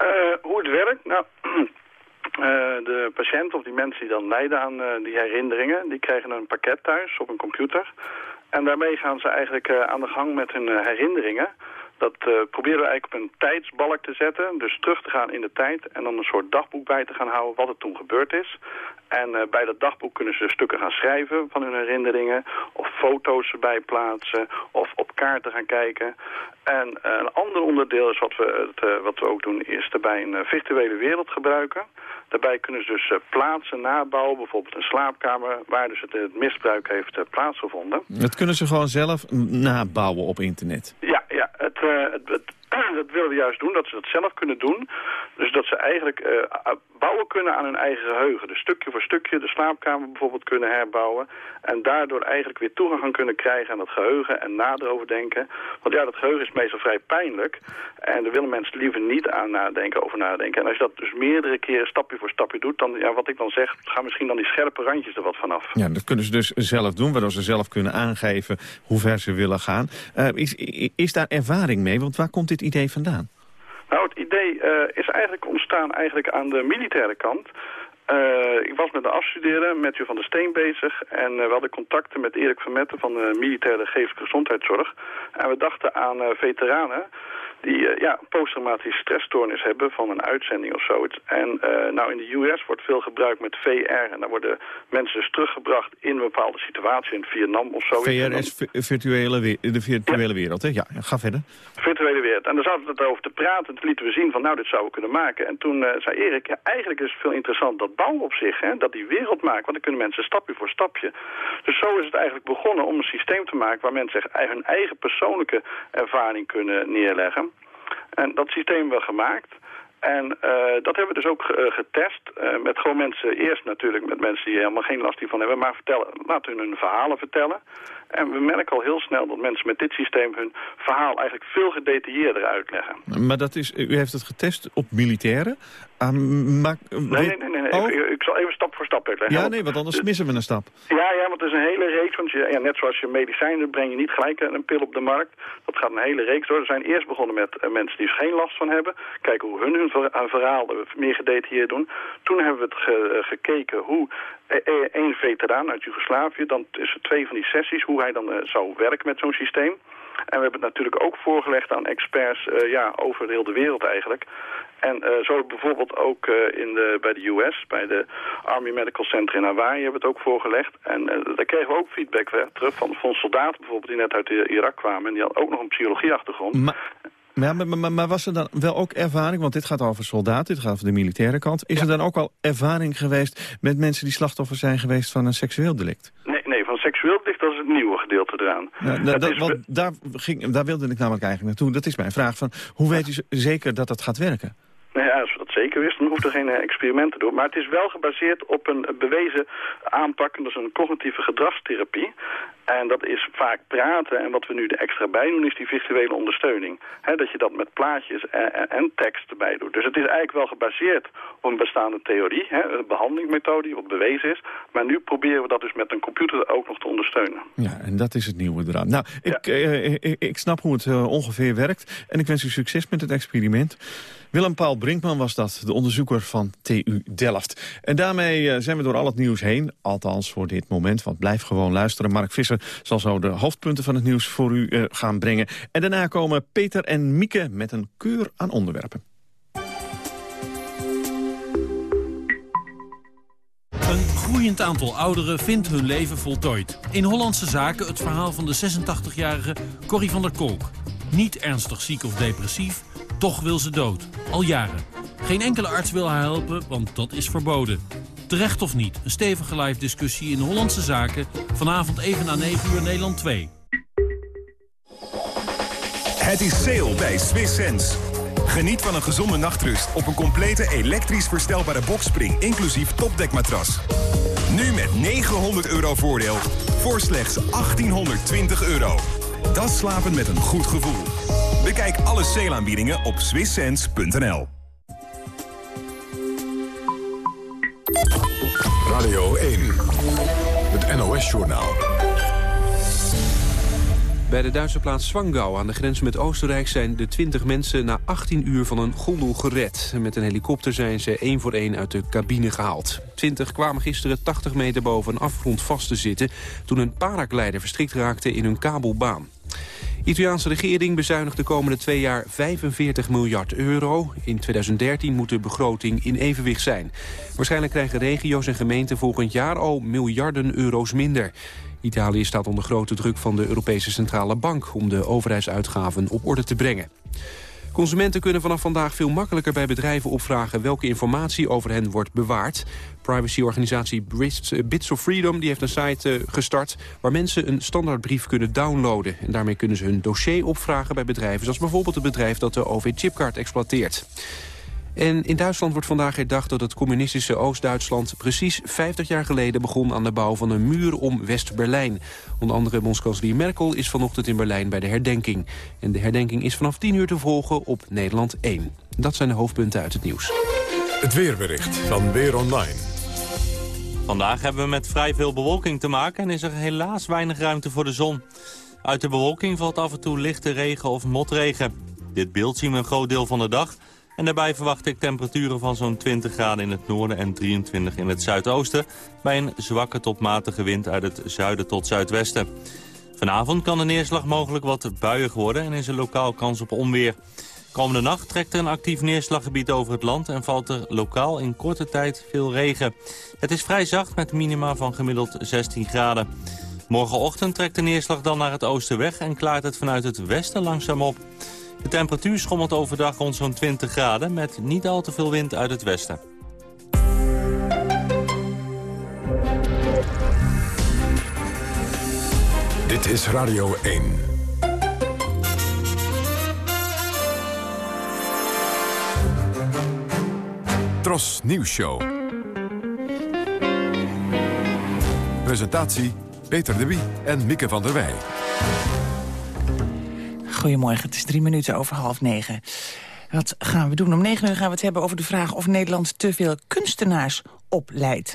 Uh, hoe het werkt? Nou... Uh, de patiënt of die mensen die dan lijden aan uh, die herinneringen... die krijgen een pakket thuis op een computer. En daarmee gaan ze eigenlijk uh, aan de gang met hun herinneringen. Dat proberen we eigenlijk op een tijdsbalk te zetten. Dus terug te gaan in de tijd en dan een soort dagboek bij te gaan houden wat er toen gebeurd is. En bij dat dagboek kunnen ze stukken gaan schrijven van hun herinneringen... of foto's erbij plaatsen of op kaarten gaan kijken. En een ander onderdeel is wat we, het, wat we ook doen... is daarbij een virtuele wereld gebruiken... Daarbij kunnen ze dus plaatsen nabouwen, bijvoorbeeld een slaapkamer... waar dus het, het misbruik heeft plaatsgevonden. Dat kunnen ze gewoon zelf nabouwen op internet? Ja, ja het, uh, het, het, dat willen we juist doen, dat ze dat zelf kunnen doen. Dus dat ze eigenlijk bouwen kunnen aan hun eigen geheugen. Dus stukje voor stukje de slaapkamer bijvoorbeeld kunnen herbouwen... en daardoor eigenlijk weer toegang kunnen krijgen aan dat geheugen... en nader over denken. Want ja, dat geheugen is meestal vrij pijnlijk... en daar willen mensen liever niet aan nadenken, over nadenken. En als je dat dus meerdere keren stapje voor stapje doet... dan, ja, wat ik dan zeg, gaan misschien dan die scherpe randjes er wat vanaf. Ja, dat kunnen ze dus zelf doen, waardoor ze zelf kunnen aangeven hoe ver ze willen gaan. Uh, is, is daar ervaring mee? Want waar komt dit idee vandaan? Nou, het idee uh, is eigenlijk ontstaan eigenlijk aan de militaire kant. Uh, ik was met een afstuderen, Matthew van der Steen bezig. En uh, we hadden contacten met Erik van Metten van de militaire geestelijke gezondheidszorg. En we dachten aan veteranen die uh, ja, posttraumatische stressstoornis hebben van een uitzending of zoiets. En uh, nou in de US wordt veel gebruikt met VR. En daar worden mensen dus teruggebracht in een bepaalde situatie in Vietnam of zoiets. VR is dan... virtuele de virtuele ja. wereld, hè? Ja, ga verder. Virtuele wereld. En daar zaten we het over te praten. Toen lieten we zien van nou, dit zouden we kunnen maken. En toen uh, zei Erik, ja, eigenlijk is het veel interessant dat bouwen op zich, hè, dat die wereld maakt. Want dan kunnen mensen stapje voor stapje. Dus zo is het eigenlijk begonnen om een systeem te maken waar mensen hun eigen persoonlijke ervaring kunnen neerleggen. En dat systeem hebben we gemaakt. En uh, dat hebben we dus ook uh, getest. Uh, met gewoon mensen, eerst natuurlijk met mensen die helemaal geen last hiervan hebben. Maar vertellen, laten hun hun verhalen vertellen. En we merken al heel snel dat mensen met dit systeem hun verhaal eigenlijk veel gedetailleerder uitleggen. Maar dat is, u heeft het getest op militairen? Maar, nee, nee, nee. Oh. Ik, ik, zal even stap voor stap uitleggen. Ja, nee, want anders missen we een stap. Ja, ja, want het is een hele reeks. Want je, ja, net zoals je medicijnen breng je niet gelijk een pil op de markt. Dat gaat een hele reeks door. We zijn eerst begonnen met uh, mensen die er geen last van hebben. Kijken hoe hun hun verhaal meer gedetailleerd doen. Toen hebben we het ge, uh, gekeken hoe één veteraan uit Joegoslavië, dan tussen twee van die sessies, hoe hij dan zou werken met zo'n systeem. En we hebben het natuurlijk ook voorgelegd aan experts uh, ja, over heel de wereld eigenlijk. En uh, zo bijvoorbeeld ook uh, in de, bij de US, bij de Army Medical Center in Hawaii hebben we het ook voorgelegd. En uh, daar kregen we ook feedback terug van, van soldaten bijvoorbeeld die net uit Irak kwamen. En die hadden ook nog een psychologieachtergrond. Maar... Maar, maar, maar, was er dan wel ook ervaring, want dit gaat over soldaten, dit gaat over de militaire kant. Is ja. er dan ook al ervaring geweest met mensen die slachtoffer zijn geweest van een seksueel delict? Seksueel delict, dat is het nieuwe gedeelte eraan. Da, dat, is... want daar, ging, daar wilde ik namelijk eigenlijk naartoe. Dat is mijn vraag, van, hoe weet u zeker dat dat gaat werken? Nou ja, als we dat zeker wisten, hoeft er geen uh, experiment te doen. Maar het is wel gebaseerd op een bewezen aanpak, dat is een cognitieve gedragstherapie. En dat is vaak praten. En wat we nu er extra bij doen is die virtuele ondersteuning. dat je dat met plaatjes en, en, tekst erbij doet. Dus het is eigenlijk wel gebaseerd op een bestaande theorie. een behandelingsmethode die wat bewezen is. Maar nu proberen we dat dus met een computer ook nog te ondersteunen. Ja, en dat is het nieuwe eraan. Nou, ik, eh, ik, ik, snap hoe het eh, ongeveer werkt. En ik wens u succes met het experiment. Willem-Paul Brinkman was dat, de onderzoeker van TU Delft. En daarmee eh, zijn we door al het nieuws heen. Althans voor dit moment, want blijf gewoon luisteren. Mark Visser zal zo de hoofdpunten van het nieuws voor u uh, gaan brengen. En daarna komen Peter en Mieke met een keur aan onderwerpen. Een groeiend aantal ouderen vindt hun leven voltooid. In Hollandse Zaken het verhaal van de 86-jarige Corrie van der Kolk. Niet ernstig ziek of depressief, toch wil ze dood. Al jaren. Geen enkele arts wil haar helpen, want dat is verboden. Terecht of niet, een stevige live discussie in Hollandse Zaken. Vanavond even na 9 uur Nederland 2. Het is sale bij Swiss Sense. Geniet van een gezonde nachtrust op een complete elektrisch verstelbare boxspring... inclusief topdekmatras. Nu met 900 euro voordeel voor slechts 1820 euro. Dat slapen met een goed gevoel. Bekijk alle sale op swisssense.nl. Radio 1, het NOS-journaal. Bij de Duitse plaats Zwangau aan de grens met Oostenrijk... zijn de 20 mensen na 18 uur van een gondel gered. Met een helikopter zijn ze één voor één uit de cabine gehaald. 20 kwamen gisteren 80 meter boven een afgrond vast te zitten... toen een paraglider verstrikt raakte in hun kabelbaan. Italiaanse regering bezuinigt de komende twee jaar 45 miljard euro. In 2013 moet de begroting in evenwicht zijn. Waarschijnlijk krijgen regio's en gemeenten volgend jaar al miljarden euro's minder. Italië staat onder grote druk van de Europese Centrale Bank... om de overheidsuitgaven op orde te brengen. Consumenten kunnen vanaf vandaag veel makkelijker bij bedrijven opvragen... welke informatie over hen wordt bewaard. Privacyorganisatie Bits of Freedom die heeft een site eh, gestart... waar mensen een standaardbrief kunnen downloaden. En daarmee kunnen ze hun dossier opvragen bij bedrijven... zoals bijvoorbeeld het bedrijf dat de OV-chipkaart exploiteert. En in Duitsland wordt vandaag herdacht dat het communistische Oost-Duitsland... precies 50 jaar geleden begon aan de bouw van een muur om West-Berlijn. Onder andere bondskanselier Merkel is vanochtend in Berlijn bij de herdenking. En de herdenking is vanaf 10 uur te volgen op Nederland 1. Dat zijn de hoofdpunten uit het nieuws. Het weerbericht van Weer Online. Vandaag hebben we met vrij veel bewolking te maken... en is er helaas weinig ruimte voor de zon. Uit de bewolking valt af en toe lichte regen of motregen. Dit beeld zien we een groot deel van de dag... En daarbij verwacht ik temperaturen van zo'n 20 graden in het noorden en 23 in het zuidoosten... bij een zwakke tot matige wind uit het zuiden tot zuidwesten. Vanavond kan de neerslag mogelijk wat buiig worden en is er lokaal kans op onweer. Komende nacht trekt er een actief neerslaggebied over het land... en valt er lokaal in korte tijd veel regen. Het is vrij zacht met minima van gemiddeld 16 graden. Morgenochtend trekt de neerslag dan naar het oosten weg... en klaart het vanuit het westen langzaam op. De temperatuur schommelt overdag rond zo'n 20 graden... met niet al te veel wind uit het westen. Dit is Radio 1. Tros Nieuws Show. Presentatie Peter de Wie en Mieke van der Wij. Goedemorgen, het is drie minuten over half negen. Wat gaan we doen? Om negen uur gaan we het hebben over de vraag of Nederland te veel kunstenaars opleidt.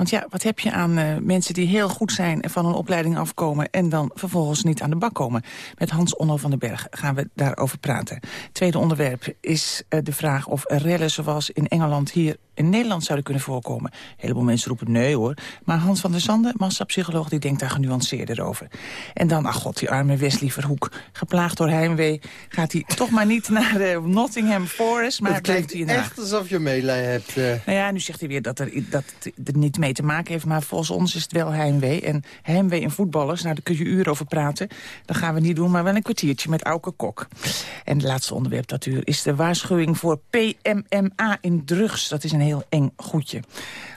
Want ja, wat heb je aan uh, mensen die heel goed zijn en van een opleiding afkomen... en dan vervolgens niet aan de bak komen? Met Hans Onno van den Berg gaan we daarover praten. Tweede onderwerp is uh, de vraag of rellen zoals in Engeland hier in Nederland zouden kunnen voorkomen. Een heleboel mensen roepen nee hoor. Maar Hans van der Zanden, massapsycholoog, die denkt daar genuanceerder over. En dan, ach god, die arme Wesley Verhoek. Geplaagd door heimwee gaat hij toch maar niet naar de Nottingham Forest. Maar het klinkt hij echt alsof je meelij hebt. Uh... Nou ja, nu zegt hij weer dat, er, dat het er niet mee te maken heeft. Maar volgens ons is het wel heimwee. En heimwee in voetballers, nou daar kun je uren over praten. Dat gaan we niet doen, maar wel een kwartiertje met Auke Kok. En het laatste onderwerp dat uur is de waarschuwing voor PMMA in drugs. Dat is een eng goedje.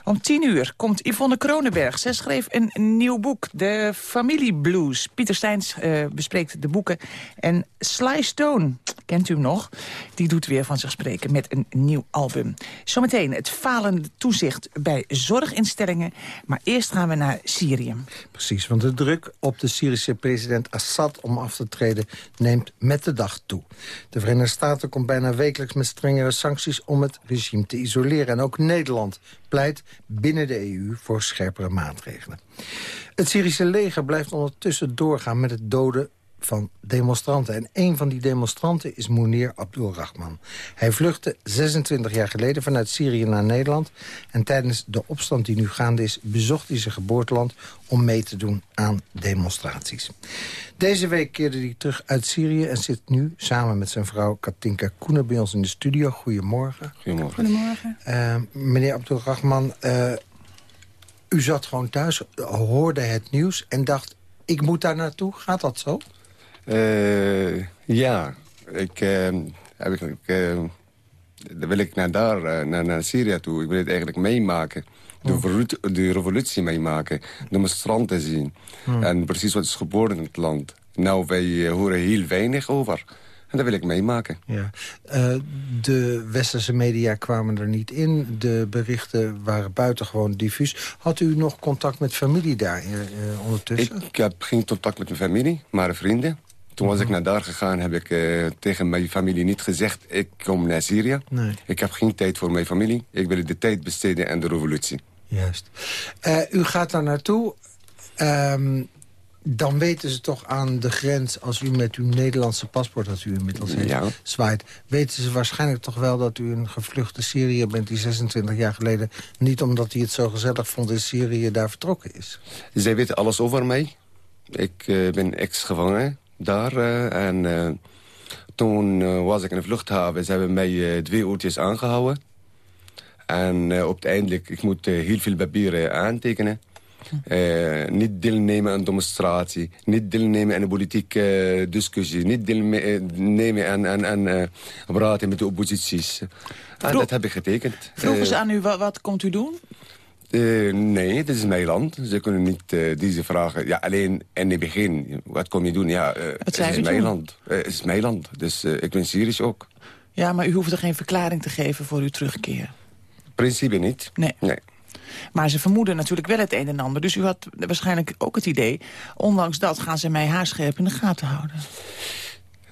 Om tien uur komt Yvonne Kronenberg. Zij schreef een nieuw boek, De Familie Blues. Pieter Steins uh, bespreekt de boeken. En Sly Stone, kent u hem nog? Die doet weer van zich spreken met een nieuw album. Zometeen het falende toezicht bij zorginstellingen. Maar eerst gaan we naar Syrië. Precies, want de druk op de Syrische president Assad om af te treden neemt met de dag toe. De Verenigde Staten komt bijna wekelijks met strengere sancties om het regime te isoleren. En ook Nederland pleit binnen de EU voor scherpere maatregelen. Het Syrische leger blijft ondertussen doorgaan met het doden van demonstranten. En een van die demonstranten is Mounir Abdulrahman. Hij vluchtte 26 jaar geleden vanuit Syrië naar Nederland. En tijdens de opstand die nu gaande is... bezocht hij zijn geboorteland om mee te doen aan demonstraties. Deze week keerde hij terug uit Syrië en zit nu samen met zijn vrouw Katinka Koenen bij ons in de studio. Goedemorgen. Goedemorgen. Goedemorgen. Uh, meneer Abdulrahman, uh, u zat gewoon thuis, hoorde het nieuws en dacht... ik moet daar naartoe. Gaat dat zo? Uh, ja, ik, eigenlijk, uh, dan wil ik naar daar, naar, naar Syrië toe. Ik wil het eigenlijk meemaken. De, oh. de revolutie meemaken. Demonstranten zien. Hmm. En precies wat is geboren in het land. Nou, wij horen heel weinig over. En dat wil ik meemaken. Ja. Uh, de westerse media kwamen er niet in. De berichten waren buitengewoon diffuus. Had u nog contact met familie daar uh, ondertussen? Ik heb geen contact met mijn familie, maar vrienden. Toen was ik naar daar gegaan, heb ik uh, tegen mijn familie niet gezegd... ik kom naar Syrië. Nee. Ik heb geen tijd voor mijn familie. Ik wil de tijd besteden aan de revolutie. Juist. Uh, u gaat daar naartoe. Um, dan weten ze toch aan de grens... als u met uw Nederlandse paspoort, dat u inmiddels heeft, ja. zwaait... weten ze waarschijnlijk toch wel dat u een gevluchte Syriër bent... die 26 jaar geleden, niet omdat hij het zo gezellig vond in Syrië... daar vertrokken is. Zij weten alles over mij. Ik uh, ben ex-gevangen daar. Uh, en uh, toen uh, was ik in de vluchthaven. Ze hebben mij twee uurtjes aangehouden. En uiteindelijk, ik moet heel veel papieren aantekenen. niet deelnemen aan demonstratie. Niet deelnemen aan een politieke discussie. Niet deelnemen aan, aan, aan praten met de opposities. En dat heb ik getekend. Vroegen ze aan u, wat, wat komt u doen? Uh, nee, dit is mijn land. Ze kunnen niet uh, deze vragen... Ja, alleen in het begin, wat kom je doen? Ja, uh, het is mijn land. het is mijn land. Dus ik ben Syrisch ook. Ja, maar u hoeft er geen verklaring te geven voor uw terugkeer? principe niet. Nee. nee. Maar ze vermoeden natuurlijk wel het een en ander. Dus u had waarschijnlijk ook het idee... ondanks dat gaan ze mij haarscherp in de gaten houden.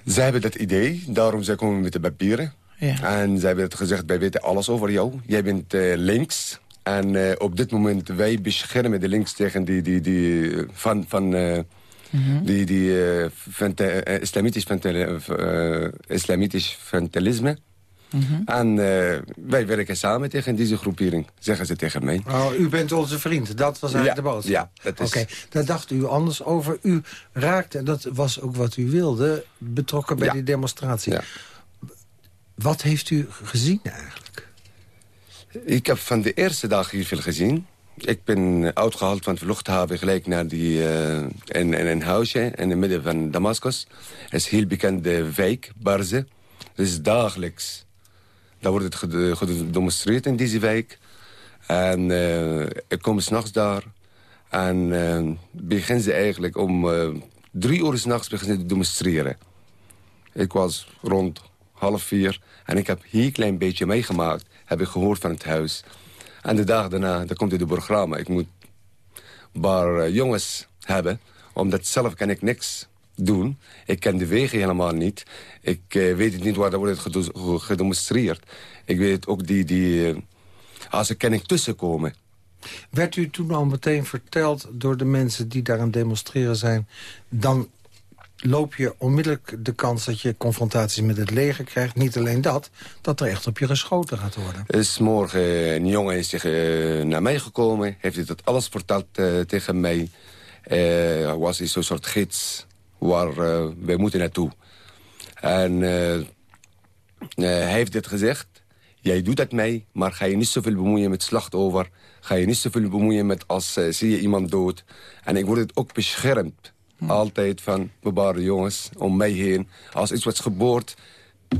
Ze hebben dat idee, daarom zij komen met de papieren. Ja. En zij hebben het gezegd, wij weten alles over jou. Jij bent links, en uh, op dit moment, wij beschermen de links tegen die, die, die, van, van uh, mm -hmm. die, die uh, vente, islamitisch, vente, islamitisch ventelisme. Mm -hmm. En wij werken samen tegen deze groepering, zeggen ze tegen mij. Oh, u bent onze vriend, dat was eigenlijk ja, de boodschap. Ja, dat is... Oké, daar dacht u anders over. U raakte, en dat was ook wat u wilde, betrokken bij ja. die demonstratie. Ja. Wat heeft u gezien eigenlijk? Ik heb van de eerste dag hier veel gezien. Ik ben uitgehaald van de luchthaven gelijk naar die, uh, een huisje in het midden van Damascus. Het is een heel bekende wijk, Barze. Is dagelijks. Daar wordt het gedemonstreerd in deze wijk. En uh, ik kom s'nachts daar. En uh, beginnen ze eigenlijk om drie uur s'nachts beginnen te demonstreren. Ik was rond half vier en ik heb hier een klein beetje meegemaakt heb ik gehoord van het huis. En de dag daarna, dan komt het programma. Ik moet een paar uh, jongens hebben, omdat zelf kan ik niks doen. Ik ken de wegen helemaal niet. Ik uh, weet het niet waar dat wordt gedemonstreerd. Ik weet ook die... die uh, als ik kan ik tussenkomen. Werd u toen al meteen verteld door de mensen die daar aan demonstreren zijn... dan loop je onmiddellijk de kans dat je confrontaties met het leger krijgt. Niet alleen dat, dat er echt op je geschoten gaat worden. Is morgen een jongen is uh, naar mij gekomen. Heeft hij dat alles verteld tegen mij. Uh, was hij zo'n soort gids waar wij moeten naartoe. En hij heeft dit gezegd. Jij doet dat mee, maar ga je niet zoveel bemoeien met slachtoffer. Ga je niet zoveel bemoeien met als zie je iemand dood. En ik word het ook beschermd. Hm. Altijd van bebaarde jongens om mij heen. Als iets wordt geboord,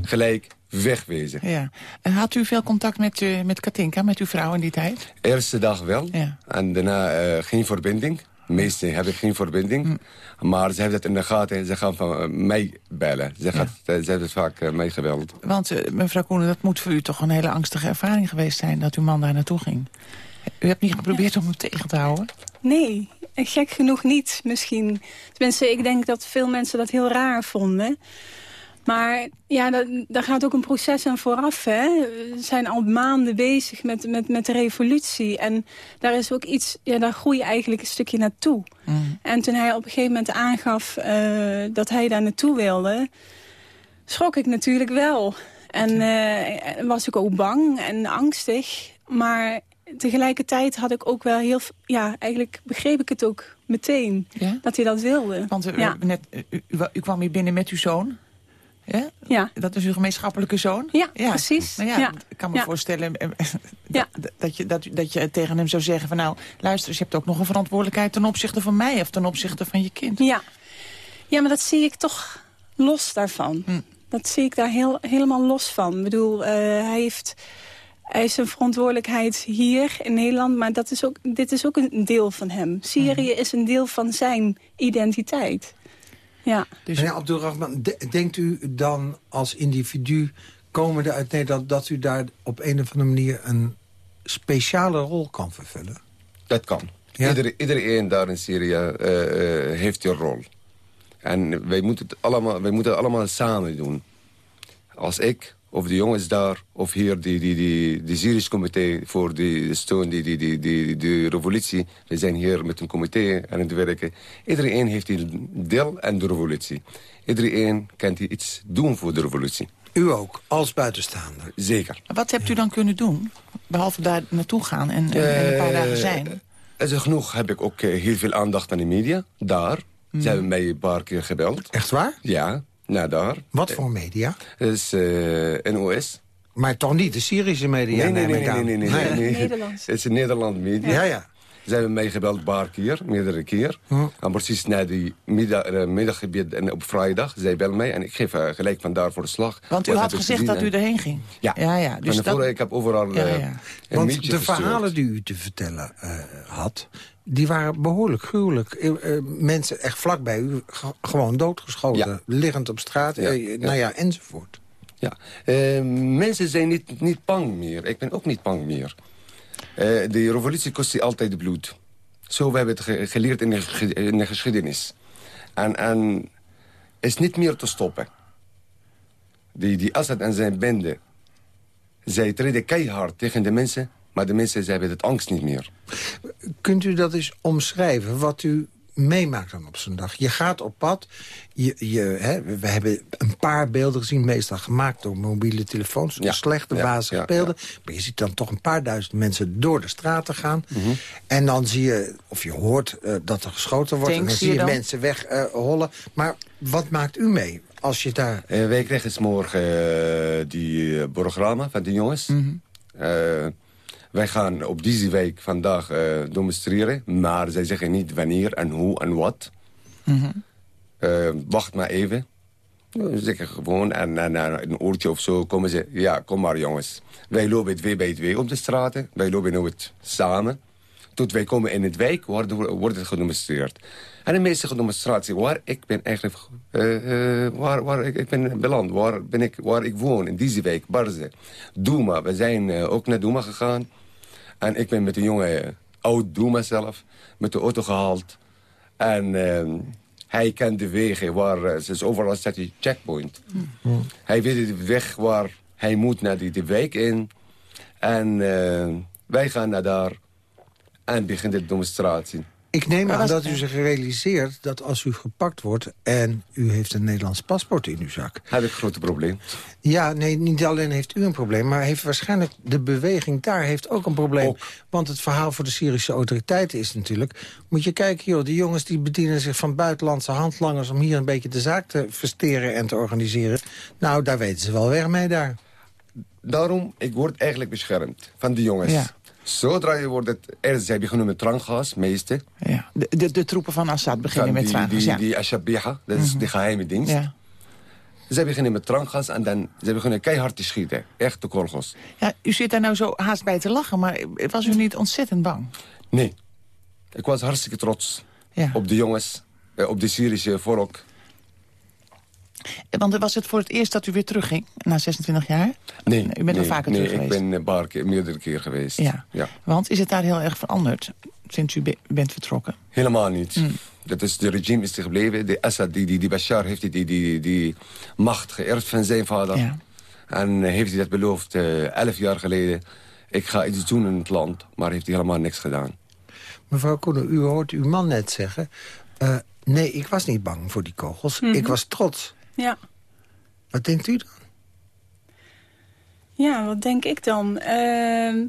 gelijk wegwezen. Ja. En had u veel contact met, uh, met Katinka, met uw vrouw in die tijd? Eerste dag wel. Ja. En daarna uh, geen verbinding. Meestal heb ik geen verbinding. Hm. Maar ze heeft het in de gaten. Ze gaan van uh, mij bellen. Ze, gaat, ze heeft het vaak mij gebeld. Want mevrouw Koenen, dat moet voor u toch een hele angstige ervaring geweest zijn... dat uw man daar naartoe ging. U hebt niet geprobeerd om hem tegen te houden? Nee, gek genoeg niet misschien. Tenminste, ik denk dat veel mensen dat heel raar vonden. Maar ja, dat, daar gaat ook een proces aan vooraf. Hè? We zijn al maanden bezig met, met, met de revolutie. En daar is ook iets, ja, daar groei je eigenlijk een stukje naartoe. Mm. En toen hij op een gegeven moment aangaf uh, dat hij daar naartoe wilde... schrok ik natuurlijk wel. En uh, was ik ook bang en angstig. Maar tegelijkertijd had ik ook wel heel... Ja, eigenlijk begreep ik het ook meteen ja? dat hij dat wilde. Want uh, ja. net, u, u, kwam hier binnen met uw zoon. Ja? ja. Dat is uw gemeenschappelijke zoon? Ja, precies. Nou ja. Ik kan me voorstellen dat, dat, je, dat, dat je tegen hem zou zeggen... van nou, luister je hebt ook nog een verantwoordelijkheid... ten opzichte van mij of ten opzichte van je kind. Ja, ja maar dat zie ik toch los daarvan. Hm. Dat zie ik daar heel, helemaal los van. Ik bedoel, uh, hij heeft... Hij is een verantwoordelijkheid hier in Nederland, maar dat is ook, dit is ook een deel van hem. Syrië is een deel van zijn identiteit. Ja. Dus... Meneer Abdulrahman, de, denkt u dan als individu komende uit Nederland... dat u daar op een of andere manier een speciale rol kan vervullen? Dat kan. Ja? Ieder, iedereen daar in Syrië uh, uh, heeft een rol. En wij moeten, het allemaal, wij moeten het allemaal samen doen. Als ik of de jongens daar, of hier die, die, die, die Syrisch comité voor de steun, die, die, die, die, die revolutie. We zijn hier met een comité aan het werken. Iedereen heeft een deel aan de revolutie. Iedereen kan iets doen voor de revolutie. U ook, als buitenstaander? Zeker. Wat hebt u dan kunnen doen? Behalve daar naartoe gaan en, uh, en een paar dagen zijn? Uh, genoeg heb ik ook uh, heel veel aandacht aan de media. Daar. Mm. Ze hebben mij een paar keer gebeld. Echt waar? Ja. Nou, daar. Wat voor media? Dat is uh, NOS. Maar toch niet de Syrische media? Nee, nee, nee. nee, nee, nee, nee, nee. Nederlands. Het is een Nederland media. Ja, ja. Ze hebben mij gebeld een paar keer, meerdere keer. En precies na die middag, uh, middaggebied en op vrijdag, zij bellen mij. En ik geef uh, gelijk vandaar voor de slag. Want u had gezegd dat u erheen ging? Ja. ja, ja. Dus en dat... ik heb overal ja, uh, ja. een Want de gestuurd. verhalen die u te vertellen had... die waren behoorlijk gruwelijk. mensen echt vlakbij u gewoon doodgeschoten. Ja. Liggend op straat, Ja, ja. nou ja, enzovoort. Ja, uh, mensen zijn niet, niet bang meer. Ik ben ook niet bang meer. Uh, de revolutie kost altijd bloed. Zo we hebben het ge geleerd in de, ge in de, geschiedenis. En, en is niet meer te stoppen. Die, die Assad en zijn bende... zij treden keihard tegen de mensen... maar de mensen zij hebben het angst niet meer. Kunt u dat eens omschrijven, wat u meemaakt dan op zo'n dag. Je gaat op pad. Je, je, hè, we hebben een paar beelden gezien, meestal gemaakt door mobiele telefoons. Ja, slechte ja, wazige ja, beelden. ja. Maar je ziet dan toch een paar duizend mensen door de straten gaan. Mhm. En dan zie je, of je hoort uh, dat er geschoten wordt. Tanks en dan zie je je dan? mensen weghollen. Uh, maar wat maakt u mee als je daar... Uh, wij krijgen s morgen uh, die programma van die jongens. Mhm. Uh, wij gaan op deze week vandaag uh, demonstreren. Maar zij zeggen niet wanneer en hoe en wat. Mhm. Uh, wacht maar even. Ze zeggen gewoon, en, en, en een uurtje of zo komen ze... Ja, kom maar jongens. Wij lopen twee bij twee op de straten. Wij lopen nooit samen. Tot wij komen in het wijk, wordt, wordt het gedemonstreerd. En de meeste demonstratie waar ik ben eigenlijk... Uh, waar, waar ik, ik ben beland, waar, ben ik, waar ik woon, in deze wijk, Barze. Douma, we zijn ook naar Douma gegaan. En ik ben met een jongen, oud Douma zelf, met de auto gehaald. En uh, hij kent de wegen waar, uh, overal staat die checkpoint. Mm. Hij weet de weg waar hij moet naar die, die wijk in. En uh, wij gaan naar daar en begint de demonstratie. Ik neem aan dat u zich realiseert dat als u gepakt wordt... en u heeft een Nederlands paspoort in uw zak... Heb ik een groot probleem. Ja, nee, niet alleen heeft u een probleem... maar heeft waarschijnlijk de beweging daar heeft ook een probleem. Ook. Want het verhaal voor de Syrische autoriteiten is natuurlijk... moet je kijken, joh, die jongens die bedienen zich van buitenlandse handlangers... om hier een beetje de zaak te versteren en te organiseren. Nou, daar weten ze wel weg mee daar. Daarom, ik word eigenlijk beschermd van die jongens. Ja. Zodra je wordt het... Eerst zij beginnen met traangas, meeste. Ja. De, de, de troepen van Assad beginnen met die, traangas, die, ja. die Ashabiha, dat is Mhm. de geheime dienst. ja. Ze beginnen met trankgas en dan ze beginnen keihard te schieten. Echt de korgels. Ja, u zit daar nou zo haast bij te lachen, maar was u niet ontzettend bang? Nee. Ik was hartstikke trots Ja. op de jongens, eh, op de Syrische volk. Want was het voor het eerst dat u weer terugging, na 26 jaar? Nee, u bent nee, al vaker nee, terug ik geweest. ben een paar keer, meerdere keer geweest. Ja. ja. Want is het daar heel erg veranderd sinds u be- bent vertrokken? Helemaal niet. Hmm. Dat is, de regime is er gebleven. De Assad, die, die, die Bashar, heeft die, die, die, die macht geërfd van zijn vader. Ja. En eh, heeft hij dat beloofd eh, elf jaar geleden. Ik ga iets doen in het land. Maar heeft hij helemaal niks gedaan. Mevrouw Koenen, u hoort uw man net zeggen... eh, nee, ik was niet bang voor die kogels. Mhm. Ik was trots. Ja. Wat denkt u dan? Ja, wat denk ik dan? Ehm,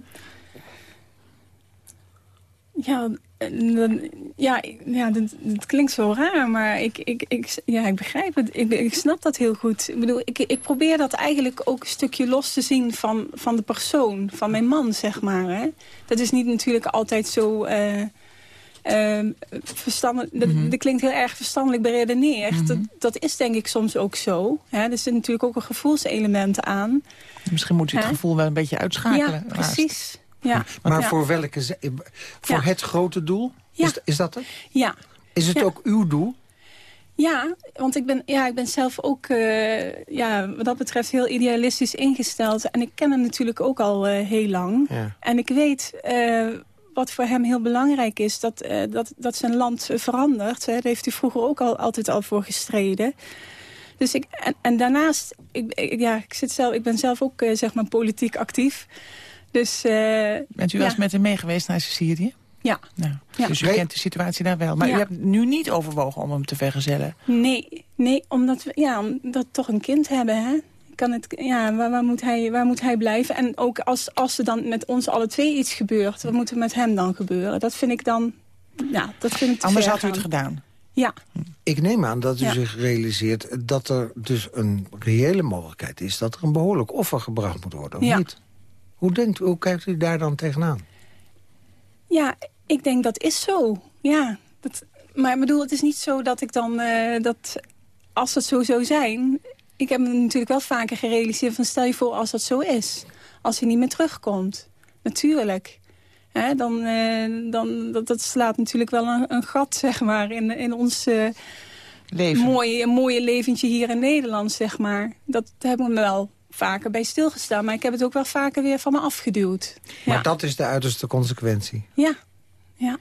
ja, eh, dan- ja, ja dat, dat klinkt zo raar, maar ik, ik, ik, ja, ik begrijp het. Ik, ik snap dat heel goed. Ik bedoel, ik, ik probeer dat eigenlijk ook een stukje los te zien van, van de persoon, van mijn man, zeg maar. Hè. Dat is niet natuurlijk altijd zo... eh ehm, verstanden, dat, dat klinkt heel erg verstandelijk beredeneerd. dat, dat is denk ik soms ook zo. Hè. Er zit natuurlijk ook een gevoelselement aan. Misschien moet u het gevoel wel een beetje uitschakelen. Ja, precies. Ja. Maar Ja. voor welke... ze- Voor Ja. het grote doel? Ja. Is, is dat het? Ja. Is het ook uw doel? Ja, want ik ben, ja, ik ben zelf ook eh, ja, wat dat betreft heel idealistisch ingesteld. En ik ken hem natuurlijk ook al eh, heel lang. Ja. En ik weet eh, wat voor hem heel belangrijk is. Dat, eh, dat, dat zijn land verandert. Hè. Daar heeft hij vroeger ook al, altijd al voor gestreden. Dus ik, en, en daarnaast, ik, ik- ja, ik, zit zelf, ik ben zelf ook eh, zeg maar politiek actief. Dus, eh, Bent u wel ja. eens met hem mee geweest naar Syrië? Ja. Nou, Ja. Dus u kent de situatie daar wel. Maar Ja. u hebt nu niet overwogen om hem te vergezellen. Nee, nee omdat we ja, omdat we toch een kind hebben. Hè? Kan het, ja, waar, waar, moet hij, waar moet hij blijven? En ook als, als er dan met ons alle twee iets gebeurt... wat moet er met hem dan gebeuren? Dat vind ik dan... Ja, dat vind ik te Anders had u het gedaan. Ja, Ik neem aan dat u Ja. zich realiseert dat er dus een reële mogelijkheid is... dat er een behoorlijk offer gebracht moet worden, of Ja. niet? Hoe, denkt, u- hoe kijkt u daar dan tegenaan? ja, ik denk dat is zo. Ja, dat, maar ik bedoel, het is niet zo dat ik dan... eh, dat als dat zo zou zijn... Ik heb me natuurlijk wel vaker gerealiseerd van... stel je voor als dat zo is. Als hij niet meer terugkomt. Natuurlijk. Hè, dan, eh, dan, dat, dat slaat natuurlijk wel een, een gat, zeg maar, in, in ons eh, Leven. mooie, mooie leventje hier in Nederland, zeg maar. Dat hebben we wel vaker bij stilgestaan. Maar ik heb het ook wel vaker weer van me afgeduwd. Maar Ja, dat is de uiterste consequentie. ja. Ja.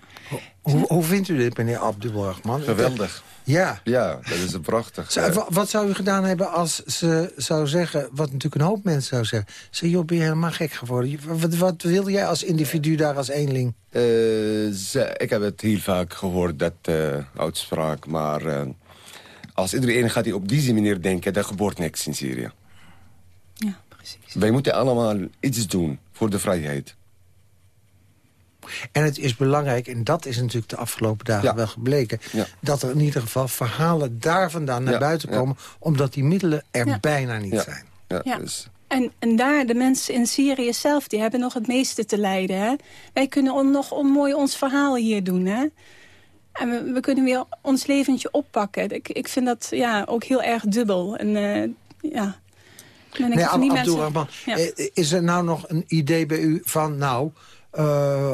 Hoe, hoe vindt u dit, meneer Abdulrahman? Geweldig. Ja. Ja, dat is prachtig. Zou- Eh, wa- wat zou u gedaan hebben als ze zou zeggen... wat natuurlijk een hoop mensen zou zeggen... Zeg, joh, ben je helemaal gek geworden? Wat, wat wilde jij als individu daar als eenling? Eh, ze- ik heb het heel vaak gehoord, dat eh, uitspraak. Maar eh, als iedereen gaat die op deze manier denken... dan gebeurt niks in Syrië. Ja, precies. Wij moeten allemaal iets doen voor de vrijheid. En het is belangrijk, en dat is natuurlijk de afgelopen dagen Ja. wel gebleken... Ja. dat er in ieder geval verhalen daar vandaan naar Ja, buiten ja. komen... omdat die middelen er Ja. bijna niet Ja. zijn. Ja, Ja. Dus, En, en daar, de mensen in Syrië zelf, die hebben nog het meeste te lijden. Hè? Wij kunnen on- nog on, mooi ons verhaal hier doen. Hè? En we, we kunnen weer ons leventje oppakken. Ik, ik vind dat ja, ook heel erg dubbel. En eh, ja... Nee, Ab- mensen- eh, is er nou nog een idee bij u van... nou,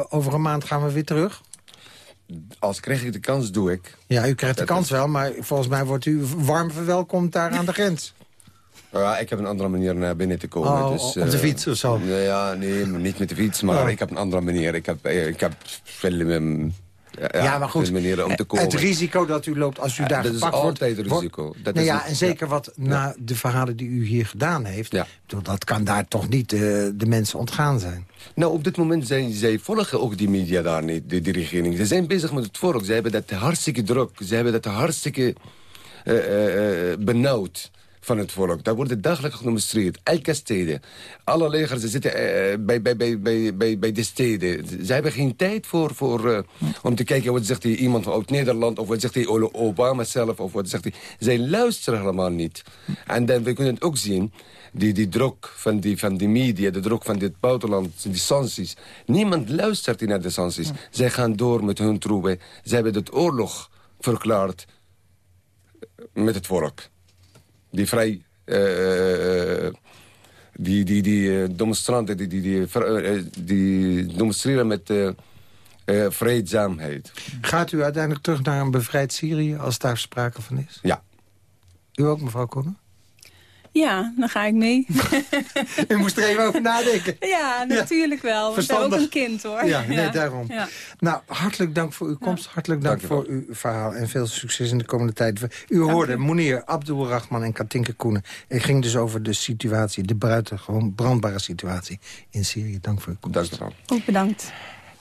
over een maand gaan we weer terug? als krijg ik de kans, doe ik. Ja, u krijgt de Dat kans is- wel, maar volgens mij wordt u warm verwelkomd daar aan de grens. Ja, ik heb een andere manier naar binnen te komen. Oh, dus, op de eh, fiets of zo? nee, Ja, nee, niet met de fiets, maar Oh. ik heb een andere manier. Ik heb, eh, ik heb veel, ehm, ja, Ja, maar goed, te komen. het risico dat u loopt als u Ja, daar dat is gepakt wordt... altijd een wordt- risico. Dat nou is ja, en zeker wat na de verhalen die u hier gedaan heeft... bedoel, dat kan daar toch niet eh, de mensen ontgaan zijn. Nou, op dit moment zijn zij volgen ook die media daar niet, de, de regering. Ze zijn bezig met het volk. Ze hebben dat hartstikke druk. Ze hebben dat hartstikke eh, eh, eh, benauwd van het volk. Daar wordt dagelijks gedemonstreerd. Elke steden. Alle legers ze zitten eh, bij, bij, bij, bij, bij, de steden. Ze hebben geen tijd voor, voor, eh, om te kijken wat zegt hij iemand uit Nederland... of wat zegt hij Obama zelf, of wat zegt hij... Zij luisteren helemaal niet. En dan, we kunnen het ook zien die, die druk van die, van die media, de druk van dit buitenland, die sancties. Niemand luistert naar de sancties. Zij gaan door met hun troepen. Ze hebben het oorlog verklaard met het volk. Die vrij eh, eh, die, die, die eh, demonstranten die, die, die, eh, die demonstreren met eh, eh, vreedzaamheid. Gaat u uiteindelijk terug naar een bevrijd Syrië als daar sprake van is? Ja. U ook, mevrouw Konnen? Ja, dan ga ik mee. U moest er even over nadenken. ja, natuurlijk wel. We zijn ook een kind, hoor. Ja, nee, daarom. Ja. Nou, hartelijk dank voor uw komst. Hartelijk dank voor uw verhaal. En veel succes in de komende tijd. U hoorde Mounir, Abdul Rahman en Katinka Koenen. Het ging dus over de situatie, de buitengewoon brandbare situatie in Syrië. Dank voor uw komst. Dank Ook bedankt.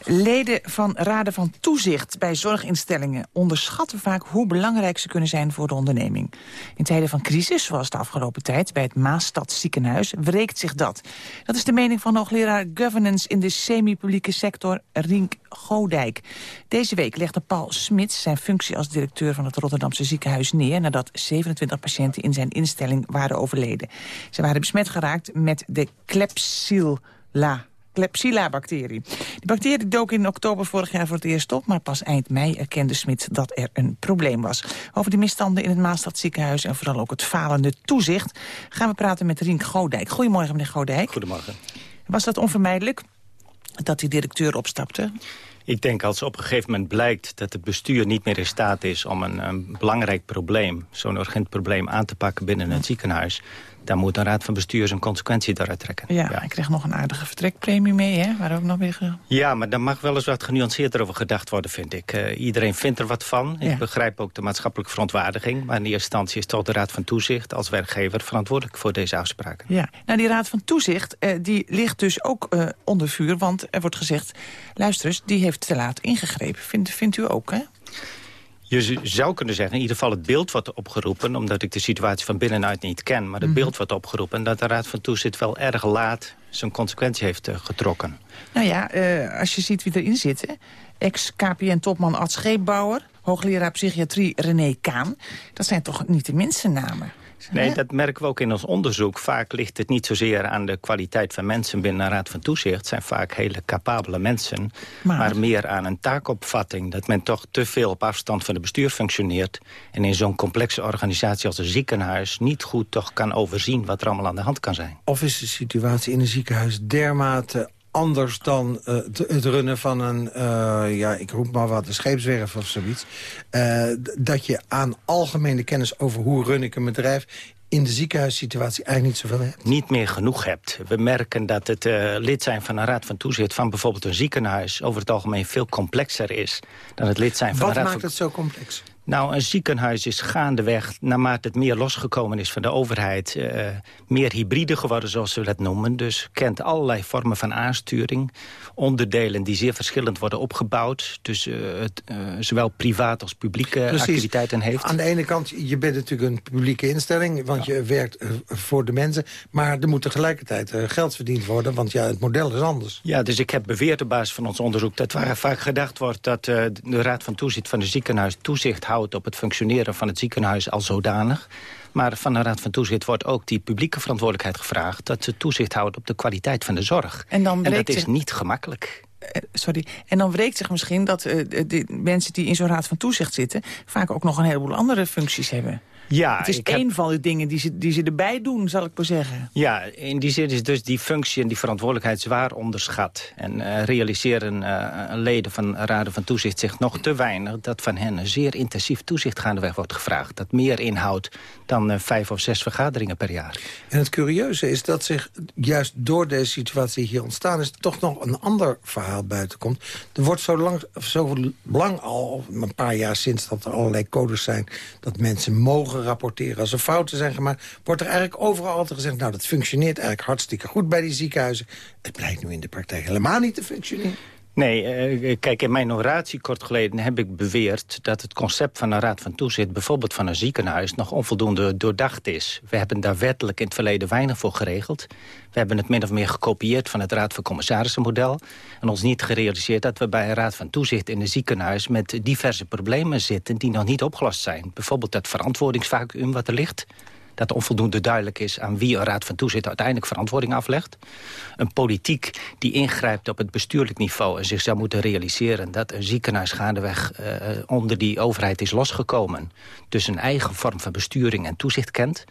Leden van raden van toezicht bij zorginstellingen onderschatten vaak hoe belangrijk ze kunnen zijn voor de onderneming. In tijden van crisis, zoals de afgelopen tijd bij het Maastad ziekenhuis, wreekt zich dat. Dat is de mening van hoogleraar governance in de semi-publieke sector Rink Godijk. Deze week legde Paul Smits zijn functie als directeur van het Rotterdamse ziekenhuis neer nadat 27 patiënten in zijn instelling waren overleden. Ze waren besmet geraakt met de Klebsiella Klebsiella-bacterie. Die bacterie dook in oktober vorig jaar voor het eerst op... maar pas eind mei erkende Smit dat er een probleem was. Over de misstanden in het Maastad ziekenhuis... en vooral ook het falende toezicht... gaan we praten met Rink Godijk. Goedemorgen, meneer Godijk. Goedemorgen. Was dat onvermijdelijk dat die directeur opstapte? Ik denk als op een gegeven moment blijkt dat het bestuur niet meer in staat is... om een, een belangrijk probleem, zo'n urgent probleem aan te pakken binnen het ziekenhuis... dan moet een raad van bestuur zijn consequentie daaruit trekken. Ja, hij kreeg nog een aardige vertrekpremie mee, hè? Waar ook nog weer... ge- Ja, maar daar mag wel eens wat genuanceerder over gedacht worden, vind ik. Eh, iedereen vindt er wat van. Ja. Ik begrijp ook de maatschappelijke verontwaardiging. Maar in eerste instantie is toch de Raad van Toezicht als werkgever verantwoordelijk voor deze afspraken. Ja, nou die raad van toezicht eh, die ligt dus ook eh, onder vuur. Want er wordt gezegd, luister eens, die heeft te laat ingegrepen. Vindt, vindt u ook, hè? Je zou kunnen zeggen, in ieder geval het beeld wordt opgeroepen... omdat ik de situatie van binnenuit niet ken... maar het Mhm. beeld wordt opgeroepen... dat de Raad van Toezicht wel erg laat zijn consequentie heeft eh, getrokken. Nou ja, eh, als je ziet wie erin zitten. Ex-KPN-topman Ad Scheepbouwer, hoogleraar psychiatrie René Kaan. Dat zijn toch niet de minste namen? Nee, dat merken we ook in ons onderzoek. Vaak ligt het niet zozeer aan de kwaliteit van mensen binnen een raad van toezicht. Het zijn vaak hele capabele mensen. Maar- Maar, meer aan een taakopvatting. Dat men toch te veel op afstand van het bestuur functioneert. En in zo'n complexe organisatie als een ziekenhuis... niet goed toch kan overzien wat er allemaal aan de hand kan zijn. Of is de situatie in een ziekenhuis dermate anders dan eh, het- runnen van een, eh, ja, ik roep maar wat, een scheepswerf of zoiets. eh, dat je aan algemene kennis over hoe run ik een bedrijf in de ziekenhuissituatie eigenlijk niet zoveel hebt. Niet meer genoeg hebt. We merken dat het lid zijn van een raad van toezicht... van bijvoorbeeld een ziekenhuis over het algemeen veel complexer is... dan het lid zijn van Wat een raad maakt van... het zo complex? Nou, een ziekenhuis is gaandeweg, naarmate het meer losgekomen is van de overheid... eh, meer hybride geworden, zoals we dat noemen. Dus kent allerlei vormen van aansturing. Onderdelen die zeer verschillend worden opgebouwd. Dus eh, het, eh, zowel privaat als publieke Precies. activiteiten heeft. Aan de ene kant, je bent natuurlijk een publieke instelling... want je werkt voor de mensen. Maar er moet tegelijkertijd geld verdiend worden... want ja, het model is anders. Ja, dus ik heb beweerd op basis van ons onderzoek... dat waar vaak gedacht wordt dat de Raad van Toezicht van het ziekenhuis... toezicht houdt op het functioneren van het ziekenhuis als zodanig. Maar van de Raad van Toezicht wordt ook die publieke verantwoordelijkheid gevraagd... dat ze toezicht houdt op de kwaliteit van de zorg. En dan dat breekt is niet gemakkelijk. Eh, sorry. En dan wreekt zich misschien dat eh, de mensen die in zo'n raad van toezicht zitten... vaak ook nog een heleboel andere functies hebben. Ja, het is heb- één van de dingen die ze, die ze erbij doen, zal ik maar zeggen. Ja, in die zin is dus die functie en die verantwoordelijkheid zwaar onderschat. En eh, realiseren eh, leden van raden van toezicht zich nog te weinig... dat van hen een zeer intensief toezicht gaandeweg wordt gevraagd. Dat meer inhoudt dan eh, vijf of zes vergaderingen per jaar. En het curieuze is dat zich juist door deze situatie hier ontstaan is... toch nog een ander verhaal buiten komt. Er wordt zo lang, zo lang al, een paar jaar sinds dat er allerlei codes zijn... dat mensen mogen rapporteren als er fouten zijn gemaakt... wordt er eigenlijk overal altijd gezegd... nou, dat functioneert eigenlijk hartstikke goed bij die ziekenhuizen. Het blijkt nu in de praktijk helemaal niet te functioneren. Nee, eh, kijk, in mijn oratie kort geleden heb ik beweerd... dat het concept van een raad van toezicht, bijvoorbeeld van een ziekenhuis... nog onvoldoende doordacht is. We hebben daar wettelijk in het verleden weinig voor geregeld. We hebben het min of meer gekopieerd van het raad van commissarissen model... en ons niet gerealiseerd dat we bij een raad van toezicht in een ziekenhuis... met diverse problemen zitten die nog niet opgelost zijn. Bijvoorbeeld het verantwoordingsvacuum wat er ligt dat onvoldoende duidelijk is aan wie een raad van toezicht uiteindelijk verantwoording aflegt. Een politiek die ingrijpt op het bestuurlijk niveau en zich zou moeten realiseren dat een ziekenhuis gaandeweg eh, onder die overheid is losgekomen. Dus een eigen vorm van besturing en toezicht kent.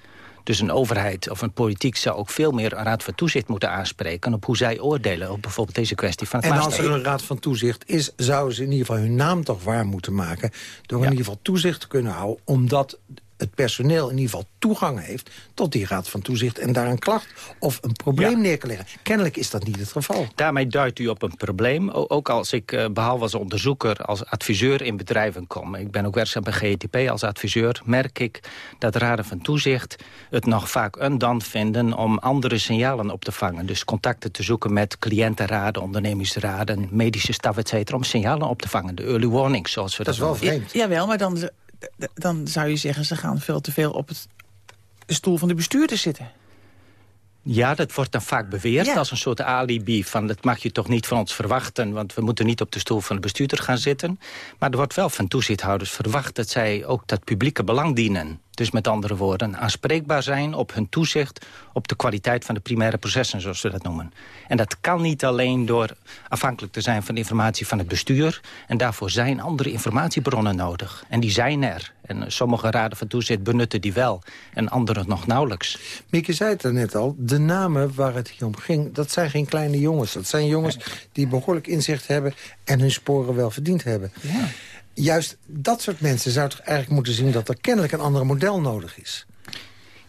Dus een overheid of een politiek zou ook veel meer een raad van toezicht moeten aanspreken... op hoe zij oordelen op bijvoorbeeld deze kwestie van het En als er een raad van toezicht is, zouden ze in ieder geval hun naam toch waar moeten maken... door in ieder geval toezicht te kunnen houden, omdat het personeel in ieder geval toegang heeft... tot die raad van toezicht en daar een klacht of een probleem neer kan leggen. Kennelijk is dat niet het geval. Daarmee duidt u op een probleem. Ook als ik uh, behalve als onderzoeker, als adviseur in bedrijven kom... ik ben ook werkzaam bij GETP als adviseur... merk ik dat raden van toezicht het nog vaak een dan vinden... om andere signalen op te vangen. Dus contacten te zoeken met cliëntenraden, ondernemingsraden... medische staf, et cetera, om signalen op te vangen. De early warnings, zoals we dat, dat is wel vreemd. Ja, jawel, maar dan dan zou je zeggen... ze gaan veel te veel op het, de stoel van de bestuurder zitten. Ja, dat wordt dan vaak beweerd als een soort alibi... van dat mag je toch niet van ons verwachten... want we moeten niet op de stoel van de bestuurder gaan zitten. Maar er wordt wel van toezichthouders verwacht... dat zij ook dat publieke belang dienen. Dus met andere woorden, aanspreekbaar zijn op hun toezicht... op de kwaliteit van de primaire processen, zoals we dat noemen. En dat kan niet alleen door afhankelijk te zijn van de informatie van het bestuur. En daarvoor zijn andere informatiebronnen nodig. En die zijn er. En sommige raden van toezicht benutten die wel. En andere nog nauwelijks. Mieke zei het er net al. De namen waar het hier om ging, dat zijn geen kleine jongens. Dat zijn jongens die behoorlijk inzicht hebben... en hun sporen wel verdiend hebben. Ja juist dat soort mensen zou toch eigenlijk moeten zien... dat er kennelijk een ander model nodig is.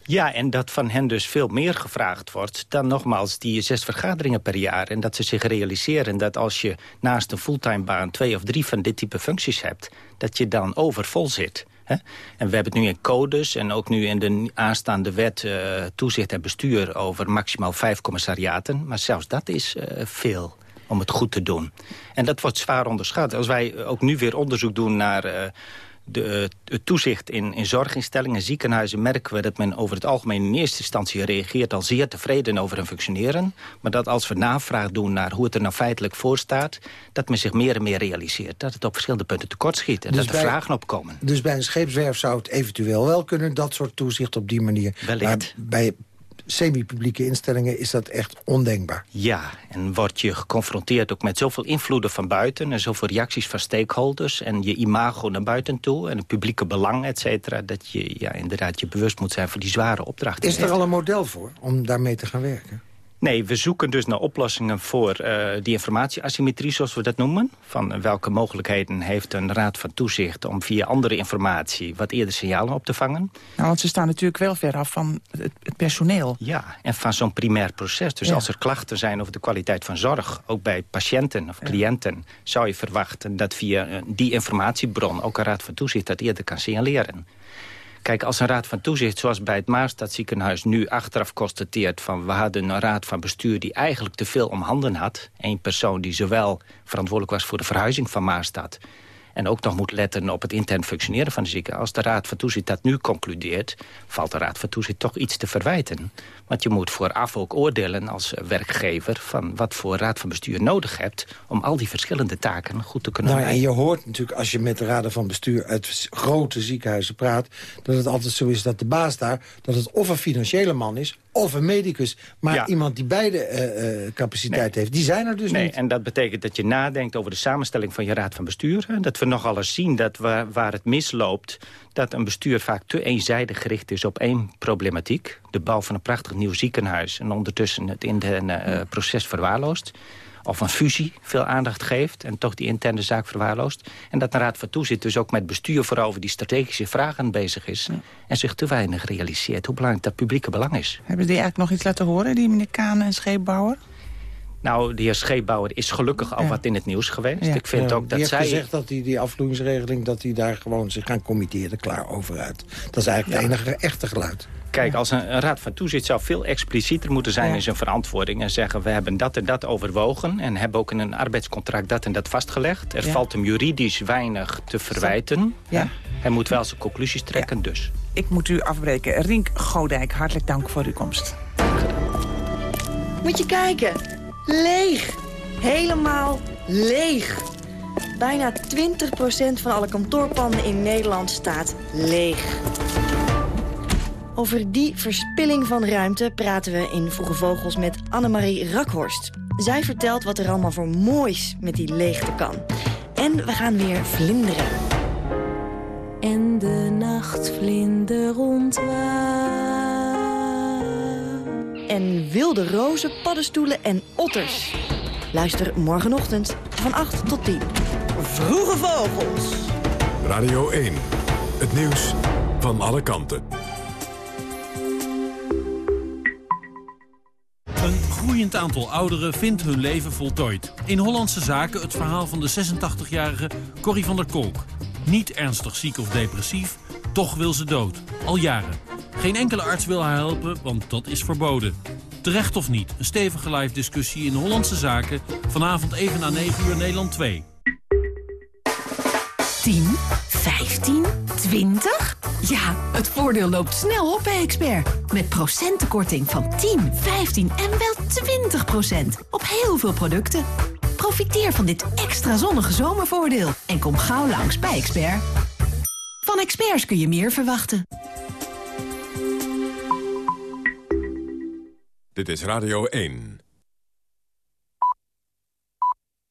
Ja, en dat van hen dus veel meer gevraagd wordt... dan nogmaals die zes vergaderingen per jaar. En dat ze zich realiseren dat als je naast een fulltime baan... twee of drie van dit type functies hebt... dat je dan overvol zit. En we hebben het nu in codes en ook nu in de aanstaande wet... Uh, toezicht en bestuur over maximaal vijf commissariaten. Maar zelfs dat is uh, veel om het goed te doen. En dat wordt zwaar onderschat. Als wij ook nu weer onderzoek doen naar... Uh, de, het toezicht in, in zorginstellingen, ziekenhuizen... merken we dat men over het algemeen in eerste instantie reageert... al zeer tevreden over hun functioneren. Maar dat als we navraag doen naar hoe het er nou feitelijk voor staat... dat men zich meer en meer realiseert dat het op verschillende punten tekortschiet. En dus dat er vragen opkomen. Dus bij een scheepswerf zou het eventueel wel kunnen... dat soort toezicht op die manier. Wellicht. Maar bij semi-publieke instellingen is dat echt ondenkbaar. Ja, en word je geconfronteerd ook met zoveel invloeden van buiten... en zoveel reacties van stakeholders en je imago naar buiten toe... en het publieke belang, et cetera... dat je ja, inderdaad je bewust moet zijn van die zware opdrachten. Is er al een model voor om daarmee te gaan werken? Nee, we zoeken dus naar oplossingen voor uh, die informatieasymmetrie, zoals we dat noemen. Van welke mogelijkheden heeft een raad van toezicht om via andere informatie wat eerder signalen op te vangen. Nou, want ze staan natuurlijk wel ver af van het, het personeel. Ja, en van zo'n primair proces. Dus als er klachten zijn over de kwaliteit van zorg, ook bij patiënten of cliënten, zou je verwachten dat via uh, die informatiebron ook een raad van toezicht dat eerder kan signaleren. Kijk, als een raad van toezicht, zoals bij het Maastadziekenhuis... nu achteraf constateert van we hadden een raad van bestuur... die eigenlijk te veel om handen had. Eén persoon die zowel verantwoordelijk was voor de verhuizing van Maastad... En ook nog moet letten op het intern functioneren van de zieken. Als de Raad van Toezicht dat nu concludeert... valt de Raad van Toezicht toch iets te verwijten. Want je moet vooraf ook oordelen als werkgever... van wat voor Raad van Bestuur nodig hebt... om al die verschillende taken goed te kunnen nou, En je hoort natuurlijk als je met de Raden van Bestuur... uit grote ziekenhuizen praat... dat het altijd zo is dat de baas daar... dat het of een financiële man is of een medicus. Maar iemand die beide uh, capaciteit heeft, die zijn er dus nee, niet. En dat betekent dat je nadenkt over de samenstelling van je raad van bestuur. Dat we nogal eens zien dat waar, waar het misloopt... dat een bestuur vaak te eenzijdig gericht is op één problematiek. De bouw van een prachtig nieuw ziekenhuis... en ondertussen het interne uh, proces verwaarloost of een fusie veel aandacht geeft... en toch die interne zaak verwaarloost. En dat de Raad van Toezicht dus ook met bestuur... vooral over die strategische vragen bezig is... en zich te weinig realiseert hoe belangrijk dat publieke belang is. Hebben die eigenlijk nog iets laten horen, die meneer Kaan en Scheepbouwer? Nou, de heer Scheepbouwer is gelukkig al wat in het nieuws geweest. Ik vind ook dat die zij... heeft gezegd dat hij die afvloeingsregeling... dat hij daar gewoon zich gaan committeren, klaar over uit. Dat is eigenlijk het enige echte geluid. Kijk, als een, een, raad van toezicht zou veel explicieter moeten zijn in zijn verantwoording. En zeggen, we hebben dat en dat overwogen. En hebben ook in een arbeidscontract dat en dat vastgelegd. Er valt hem juridisch weinig te verwijten. Ja. Hij moet wel zijn conclusies trekken, dus. Ik moet u afbreken. Rink Godijk, hartelijk dank voor uw komst. Moet je kijken. Leeg. Helemaal leeg. Bijna 20% van alle kantoorpanden in Nederland staat leeg. Over die verspilling van ruimte praten we in Vroege Vogels met Annemarie Rakhorst. Zij vertelt wat er allemaal voor moois met die leegte kan. En we gaan weer vlinderen. En de nachtvlinder ontwaakt en wilde rozen, paddenstoelen en otters. Luister morgenochtend van 8 tot 10. Vroege Vogels. Radio 1. Het nieuws van alle kanten. Groeiend aantal ouderen vindt hun leven voltooid. In Hollandse Zaken het verhaal van de 86-jarige Corrie van der Kolk. Niet ernstig ziek of depressief, toch wil ze dood. Al jaren. Geen enkele arts wil haar helpen, want dat is verboden. Terecht of niet, een stevige live discussie in Hollandse Zaken... vanavond even na 9 uur Nederland 2. 10, 15, 20? Ja, het voordeel loopt snel op bij Expert. Met procentenkorting van 10, 15 en wel 20 procent. Op heel veel producten. Profiteer van dit extra zonnige zomervoordeel. En kom gauw langs bij Expert. Van experts kun je meer verwachten. Dit is Radio 1.